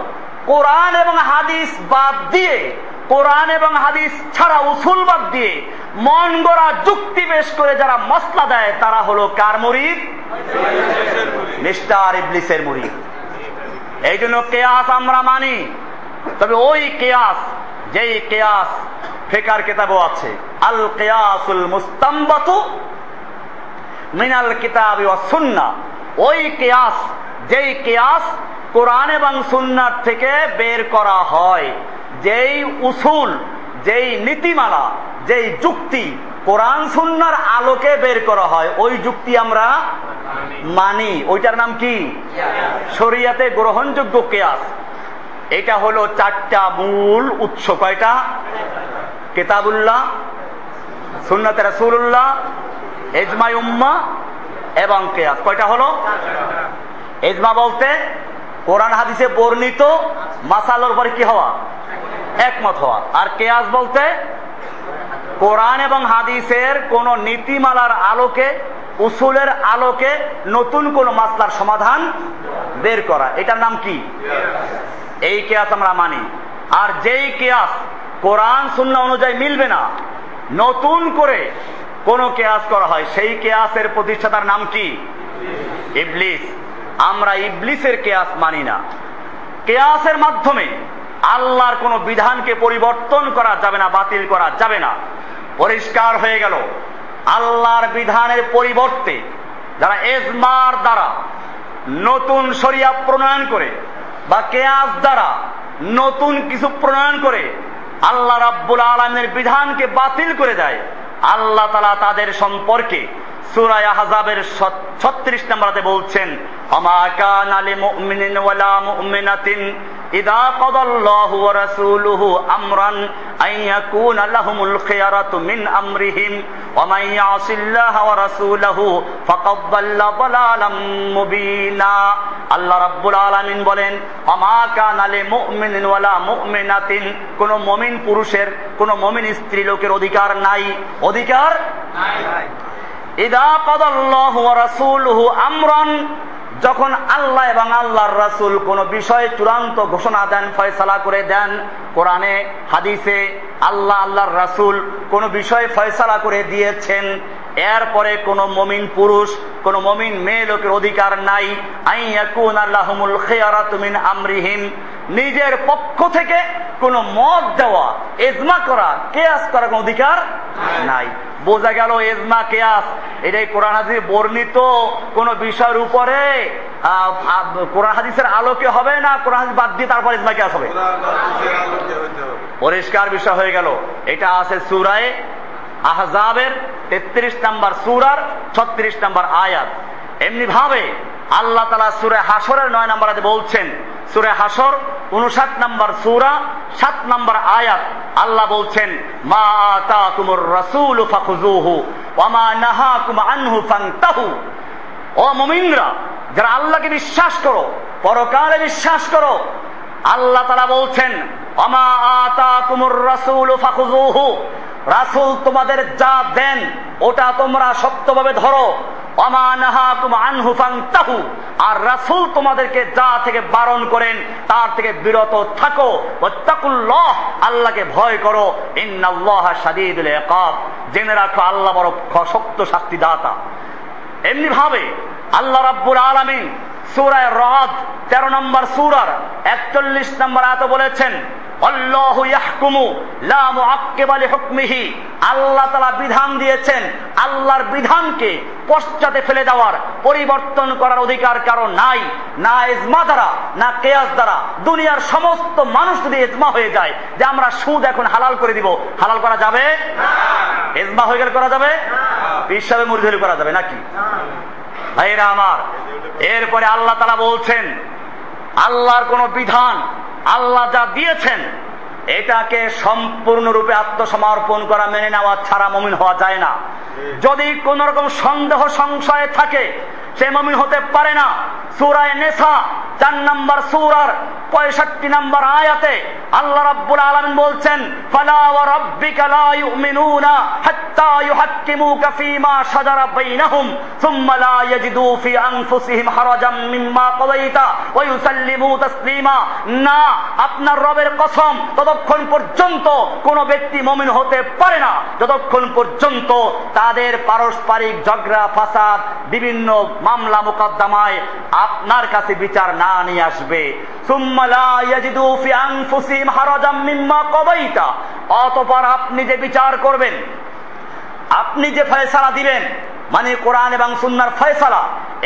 কোরআন এবং হাদিস বাদ দিয়ে, কোরআন এবং হাদিস ছাড়া উসুল বাদ দিয়ে, মন গড়া যুক্তি বেশ করে যারা মশলা দেয়, তারা হলো কার মুরিদ? মিস্টার ইবলিসের মুরিদ। এই জন্য কেয়াস আমরা মানি। তবে ওই কেয়াস, যেই কেয়াস ফেকার কেতাবও আছে। আল কেয়াসুল মুস্তাম্বাতু মিনাল কিতাব সুন্না। ওই কেয়াস, যেই কেয়াস কোরআন এবং সুন্নার থেকে বের করা হয়, যেই উসুল যেই নীতিমালা, যেই যুক্তি কোরআন সুন্নার আলোকে বের করা হয়, ওই যুক্তি আমরা মানি। ওইটার নাম কি? শরিয়াতে গ্রহণযোগ্য কেয়াস। এটা হলো চারটা মূল উৎস। কয়টা? কেতাবুল্লাহ, সুন্নাতে রাসুল্লাহ এজমাই উম্মা এবং কেয়াস। কয়টা হলো? এজমা বলতে কোরআন হাদিসে বর্ণিত মাসালোর পরে কি হওয়া? একমত হওয়া। আর কেয়াস বলতে কোরআন এবং হাদিসের কোন নীতিমালার আলোকে, উসুলের আলোকে নতুন কোন মাসলার সমাধান বের করা। এটার নাম কি? এই কেয়াস আমরা মানি। আর যেই কেয়াস কোরআন শূন্য অনুযায়ী মিলবে না, নতুন করে কোন কেয়াস করা হয়, সেই কেয়াসের প্রতিষ্ঠাতার নাম কি? ইবলিস। আমরা ইবলিসের কেয়াস মানি না। কেয়াসের মাধ্যমে আল্লাহর কোন বিধানকে পরিবর্তন করা যাবে না, বাতিল করা যাবে না। পরিষ্কার হয়ে গেল। আল্লাহর বিধানের পরিবর্তে যারা এজমার দ্বারা নতুন শরিয়া প্রণয়ন করে বা কেয়াস দ্বারা নতুন কিছু প্রণয়ন করে আল্লাহ রাব্বুল আলমের বিধানকে বাতিল করে দেয়, আল্লাহ তালা তাদের সম্পর্কে সুরায় আহজাবের ছত্রিশ নম্বরাতে বলছেন, অমা কান আলী মুমিনিন ওয়ালা মুমিনাতিন ইদা কদাল্লাহু ওয়া রাসূলুহু আমরান আন ইয়াকুনা লাহুমুল খিয়ারাতু মিন আমরিহিম ওয়া মান ইয়াসিল্লাহা ওয়া রাসূলুহু ফাকাদ দাল্লা দালালাম মুবিনা। আল্লাহ রাব্বুল আলামিন বলেন, অমা কান আলী মুমিনিন ওয়ালা মুমিনাতিন, কোন মুমিন পুরুষের, কোন মুমিন স্ত্রী লোকের অধিকার নাই। অধিকার নাই। আমরান, যখন আল্লাহ এবং আল্লাহর রাসুল কোন বিষয়ে চূড়ান্ত ঘোষণা দেন, ফয়সালা করে দেন, কোরআনে, হাদিসে আল্লাহ, আল্লাহর রাসুল কোন বিষয়ে ফয়সালা করে দিয়েছেন এরপরে কোন মমিন পুরুষ কোন মমিন মেয়ে লোকের অধিকার নাই। আমরিহিম। নিজের পক্ষ থেকে কোন মত দেওয়া এজমা করা কেয়াস করার কোন অধিকার নাই। বোঝা গেল এজমা কেয়াস এটাই কোরআন হাজির বর্ণিত। কোন বিষয়ের উপরে কোরআন হাদিসের আলোকে হবে না কোরআন হাদিস বাদ দিয়ে তারপর এজমা কেয়াস হবে। পরিষ্কার বিষয় হয়ে গেল। এটা আছে সুরায় আহজাবের তেত্রিশ নাম্বার সুরার ছত্রিশ নাম্বার আয়াত। এমনি ভাবে আল্লাহ তালা সুরে হাসরের নয় নাম্বার বলছেন, সুরে হাসর উনষাট নাম্বার সুরা, সাত নাম্বার আয়াত। আল্লাহ বলছেন, মা তা তুমুর রসুল ফাখুজুহু ওমা নাহা কুম আনহু ফাংতাহু ও মমিন্দ্রা যারা আল্লাহকে বিশ্বাস করো, পরকালে বিশ্বাস করো, আল্লাহ তারা বলছেন অমা আতা তুমুর রসুল ফাখুজুহু রাসুল তোমাদের যা দেন, ওটা তোমরা সত্যভাবে ধরো। আর রাসুল তোমাদেরকে যা থেকে বারণ করেন, তার থেকে বিরত থাকো। আল্লাহকে ভয় করো। জেনে রাখো, আল্লাহ বড় শক্ত শাস্তি দাতা এমনি ভাবে আল্লাহ রাব্বুল আলমিন সুরায় রদ, তেরো নম্বর সুরার একচল্লিশ নম্বর এত বলেছেন আল্লাহ তালা বিধান দিয়েছেন আল্লাহর বিধানকে পশ্চাতে ফেলে দেওয়ার পরিবর্তন করার অধিকার কারও নাই না এজমা দ্বারা না কেয়াস দ্বারা। দুনিয়ার সমস্ত মানুষ যদি এজমা হয়ে যায় যে আমরা সুদ এখন হালাল করে দিব হালাল করা যাবে? এজমা হয়ে গেলে করা যাবে? হিসাবে মুড়ি করা যাবে নাকি? ভাইরা আমার এরপরে আল্লাহ তালা বলছেন আল্লাহর কোন বিধান আল্লাহ যা দিয়েছেন এটাকে সম্পূর্ণরূপে আত্মসমর্পণ করা, মেনে নেওয়া ছাড়া মমিন হওয়া যায় না। যদি কোন রকম সন্দেহ, সংশয় থাকে, সে মমিন হতে পারে না। সুরায় নেশা চার নম্বর সুরার পঁয়ষট্টি নম্বর আয়াতে আল্লাহ রাব্বুল আলামিন বলছেন না, আপনার রবের কসম ততক্ষণ পর্যন্ত কোন ব্যক্তি মমিন হতে পারে না, যতক্ষণ পর্যন্ত তাদের পারস্পরিক ঝগড়া, ফাসাদ, বিভিন্ন মামলা মোকদ্দমায় আপনার কাছে বিচার না নিয়ে আসবে। অতপর আপনি যে বিচার করবেন, আপনি যে ফয়সালা দিবেন মানে কোরআন এবং সুন্নার ফয়সালা,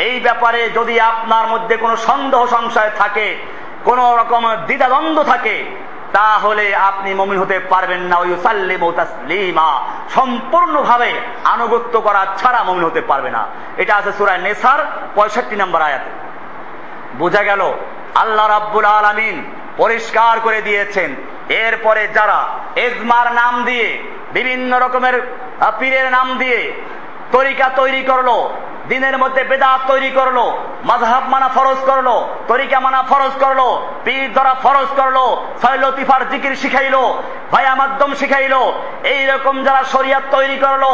এই ব্যাপারে যদি আপনার মধ্যে কোনো সন্দেহ, সংশয় থাকে, কোন রকম দ্বিধাদ্বন্দ্ব থাকে তাহলে আপনি মমিন হতে পারবেন না ওই তাসলিমা। সম্পূর্ণভাবে আনুগত্য করা ছাড়া মমিন হতে পারবে না। এটা আছে সুরায় নেসার, পঁয়ষট্টি নম্বর আয়াতে। বোঝা গেল, আল্লাহ রাব্বুল আলমিন পরিষ্কার করে দিয়েছেন, এরপরে যারা এজমার নাম দিয়ে, বিভিন্ন রকমের পীরের নাম দিয়ে তরিকা তৈরি করল, দিনের মধ্যে বেদাত তৈরি করল মাঝহাব মানা ফরজ করল, তরিকা মানা ফরজ করল, পীর ধরা ফরজ করল সৈলতিফার জিকির শিখাইলো ভায়া মাধ্যম শিখাইলো, এইরকম যারা শরিয়াত তৈরি করল,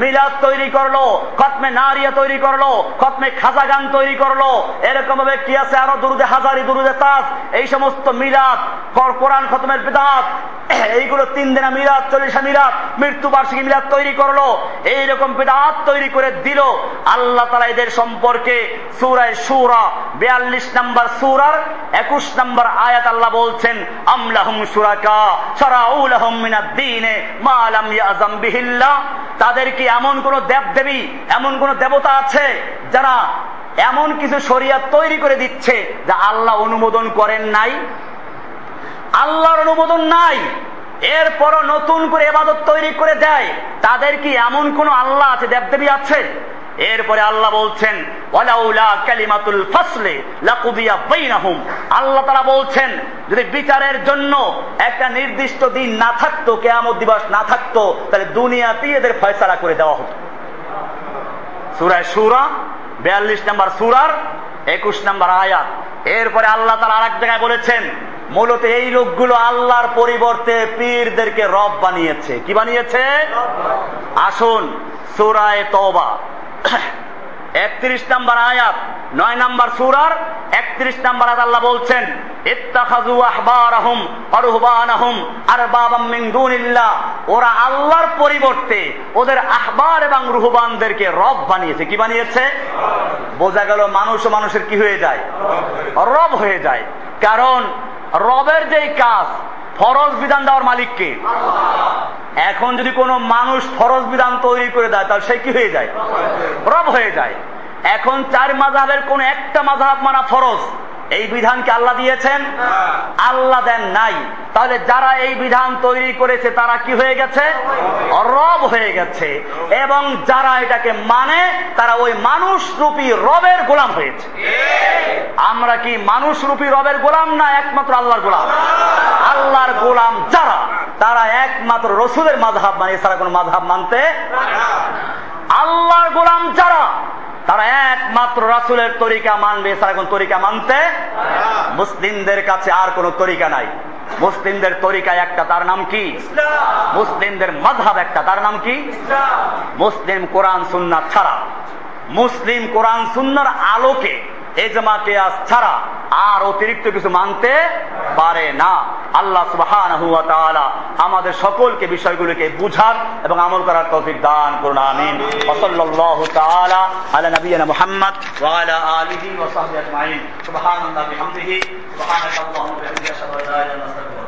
মিলাদ তৈরি করল, খতমে নারিয়া তৈরি করল, খতমে খাজা গান তৈরি করল এরকম ভাবে কি আছে আরও দুরুদে হাজারি, দুরুদে তাজ, এই সমস্ত মিলাদ কোরআন খতমের বেদাত, এইগুলো তিন দিনা মিলাদ, চল্লিশা মিলাদ মৃত্যুবার্ষিকী মিলাদ তৈরি করল, এইরকম বেদাত তৈরি করে দিল। আল্লাহ তালা এদের সম্পর্কে সুরায় সুরা বিয়াল্লিশ নাম্বার সুরার একুশ নাম্বার আয়াত আল্লাহ বলছেন আমলাহুম সুরাকা সরাউলাহুম তাদের কি এমন কোন দেব দেবী এমন কোন দেবতা আছে যারা এমন কিছু শরিয়াত তৈরি করে দিচ্ছে যা আল্লাহ অনুমোদন করেন নাই? আল্লাহর অনুমোদন নাই। এরপরও নতুন করে এবাদত তৈরি করে দেয়। তাদের কি এমন কোন আল্লাহ আছে, দেবদেবী আছে এরপরে আল্লাহ বলছেন কালিমাতুল ফাসলে আল্লাহ তারা বলছেন, যদি বিচারের জন্য একটা নির্দিষ্ট দিন না থাকতো, কেয়ামত দিবস না থাকতো, তাহলে দুনিয়াতেই এদের ফয়সালা করে দেওয়া হতো। সুরায় সুরা, বিয়াল্লিশ নাম্বার সুরার একুশ নাম্বার আয়াত। এরপরে আল্লাহ তারা আর এক জায়গায় বলেছেন মূলত এই লোকগুলো আল্লাহর পরিবর্তে পীরদেরকে রব বানিয়েছে। কি বানিয়েছে? আসুন, সুরায় তবা একত্রিশ নাম্বার আয়াত, নয় নাম্বার সুরার একত্রিশ নাম্বার আয়াত আল্লাহ বলছেন ওরা আল্লাহর পরিবর্তে ওদের আহবার এবং রুহবানদেরকে রব বানিয়েছে। কি বানিয়েছে? বোঝা গেল মানুষ মানুষের কি হয়ে যায়? রব হয়ে যায়। কারণ রবের যেই কাজ, ফরজ বিধান দেওয়ার মালিককে। এখন যদি কোনো মানুষ ফরজ বিধান তৈরি করে দেয়, তাহলে সে কি হয়ে যায়? রব হয়ে যায়। এখন চার মাঝাবের কোন একটা মাঝাব মানা ফরজ। এই বিধানকে আল্লাহ দিয়েছেন? আল্লাহ দেন নাই। তাহলে যারা এই বিধান তৈরি করেছে তারা কি হয়ে গেছে? রব হয়ে গেছে। এবং যারা এটাকে মানে তারা ওই মানুষ রূপী রবের গোলাম হয়েছে। আমরা কি মানুষ রূপী রবের গোলাম না একমাত্র আল্লাহর গোলাম? আল্লাহর গোলাম যারা তারা একমাত্র রসুলের মাধাব মানে এছাড়া কোন মাধাব মানতে আল্লাহর গোলাম যারা তারা একমাত্র রাসুলের তরিকা মানবে এছাড়া কোন তরিকা মানতে মুসলিমদের কাছে আর কোন তরিকা নাই। মুসলিমদের তরিকা একটা তার নাম কি? মুসলিমদের মাঝহাব একটা তার নাম কি? মুসলিম কোরআন সুন্না ছাড়া। মুসলিম কোরআন সুন্নার আলোকে এজমা কেয়াস ছাড়া আর অতিরিক্ত কিছু মানতে পারে না। আল্লাহ সুবাহ আমাদের সকলকে বিষয়গুলিকে বুঝার এবং আমল করার তৌফিক দান করুন আমিন। ওসল্লাহ তাআলা আলা নবিয়িনা মুহাম্মদ ওয়া আলা আলিহি ওয়া সাহবিহি আজমাইন। সুবহানাল্লাহি ওয়া বিহামদিহি। সুবহানাল্লাহি ওয়া বিহামদিহি আশহাদু ইলাহা ইল্লা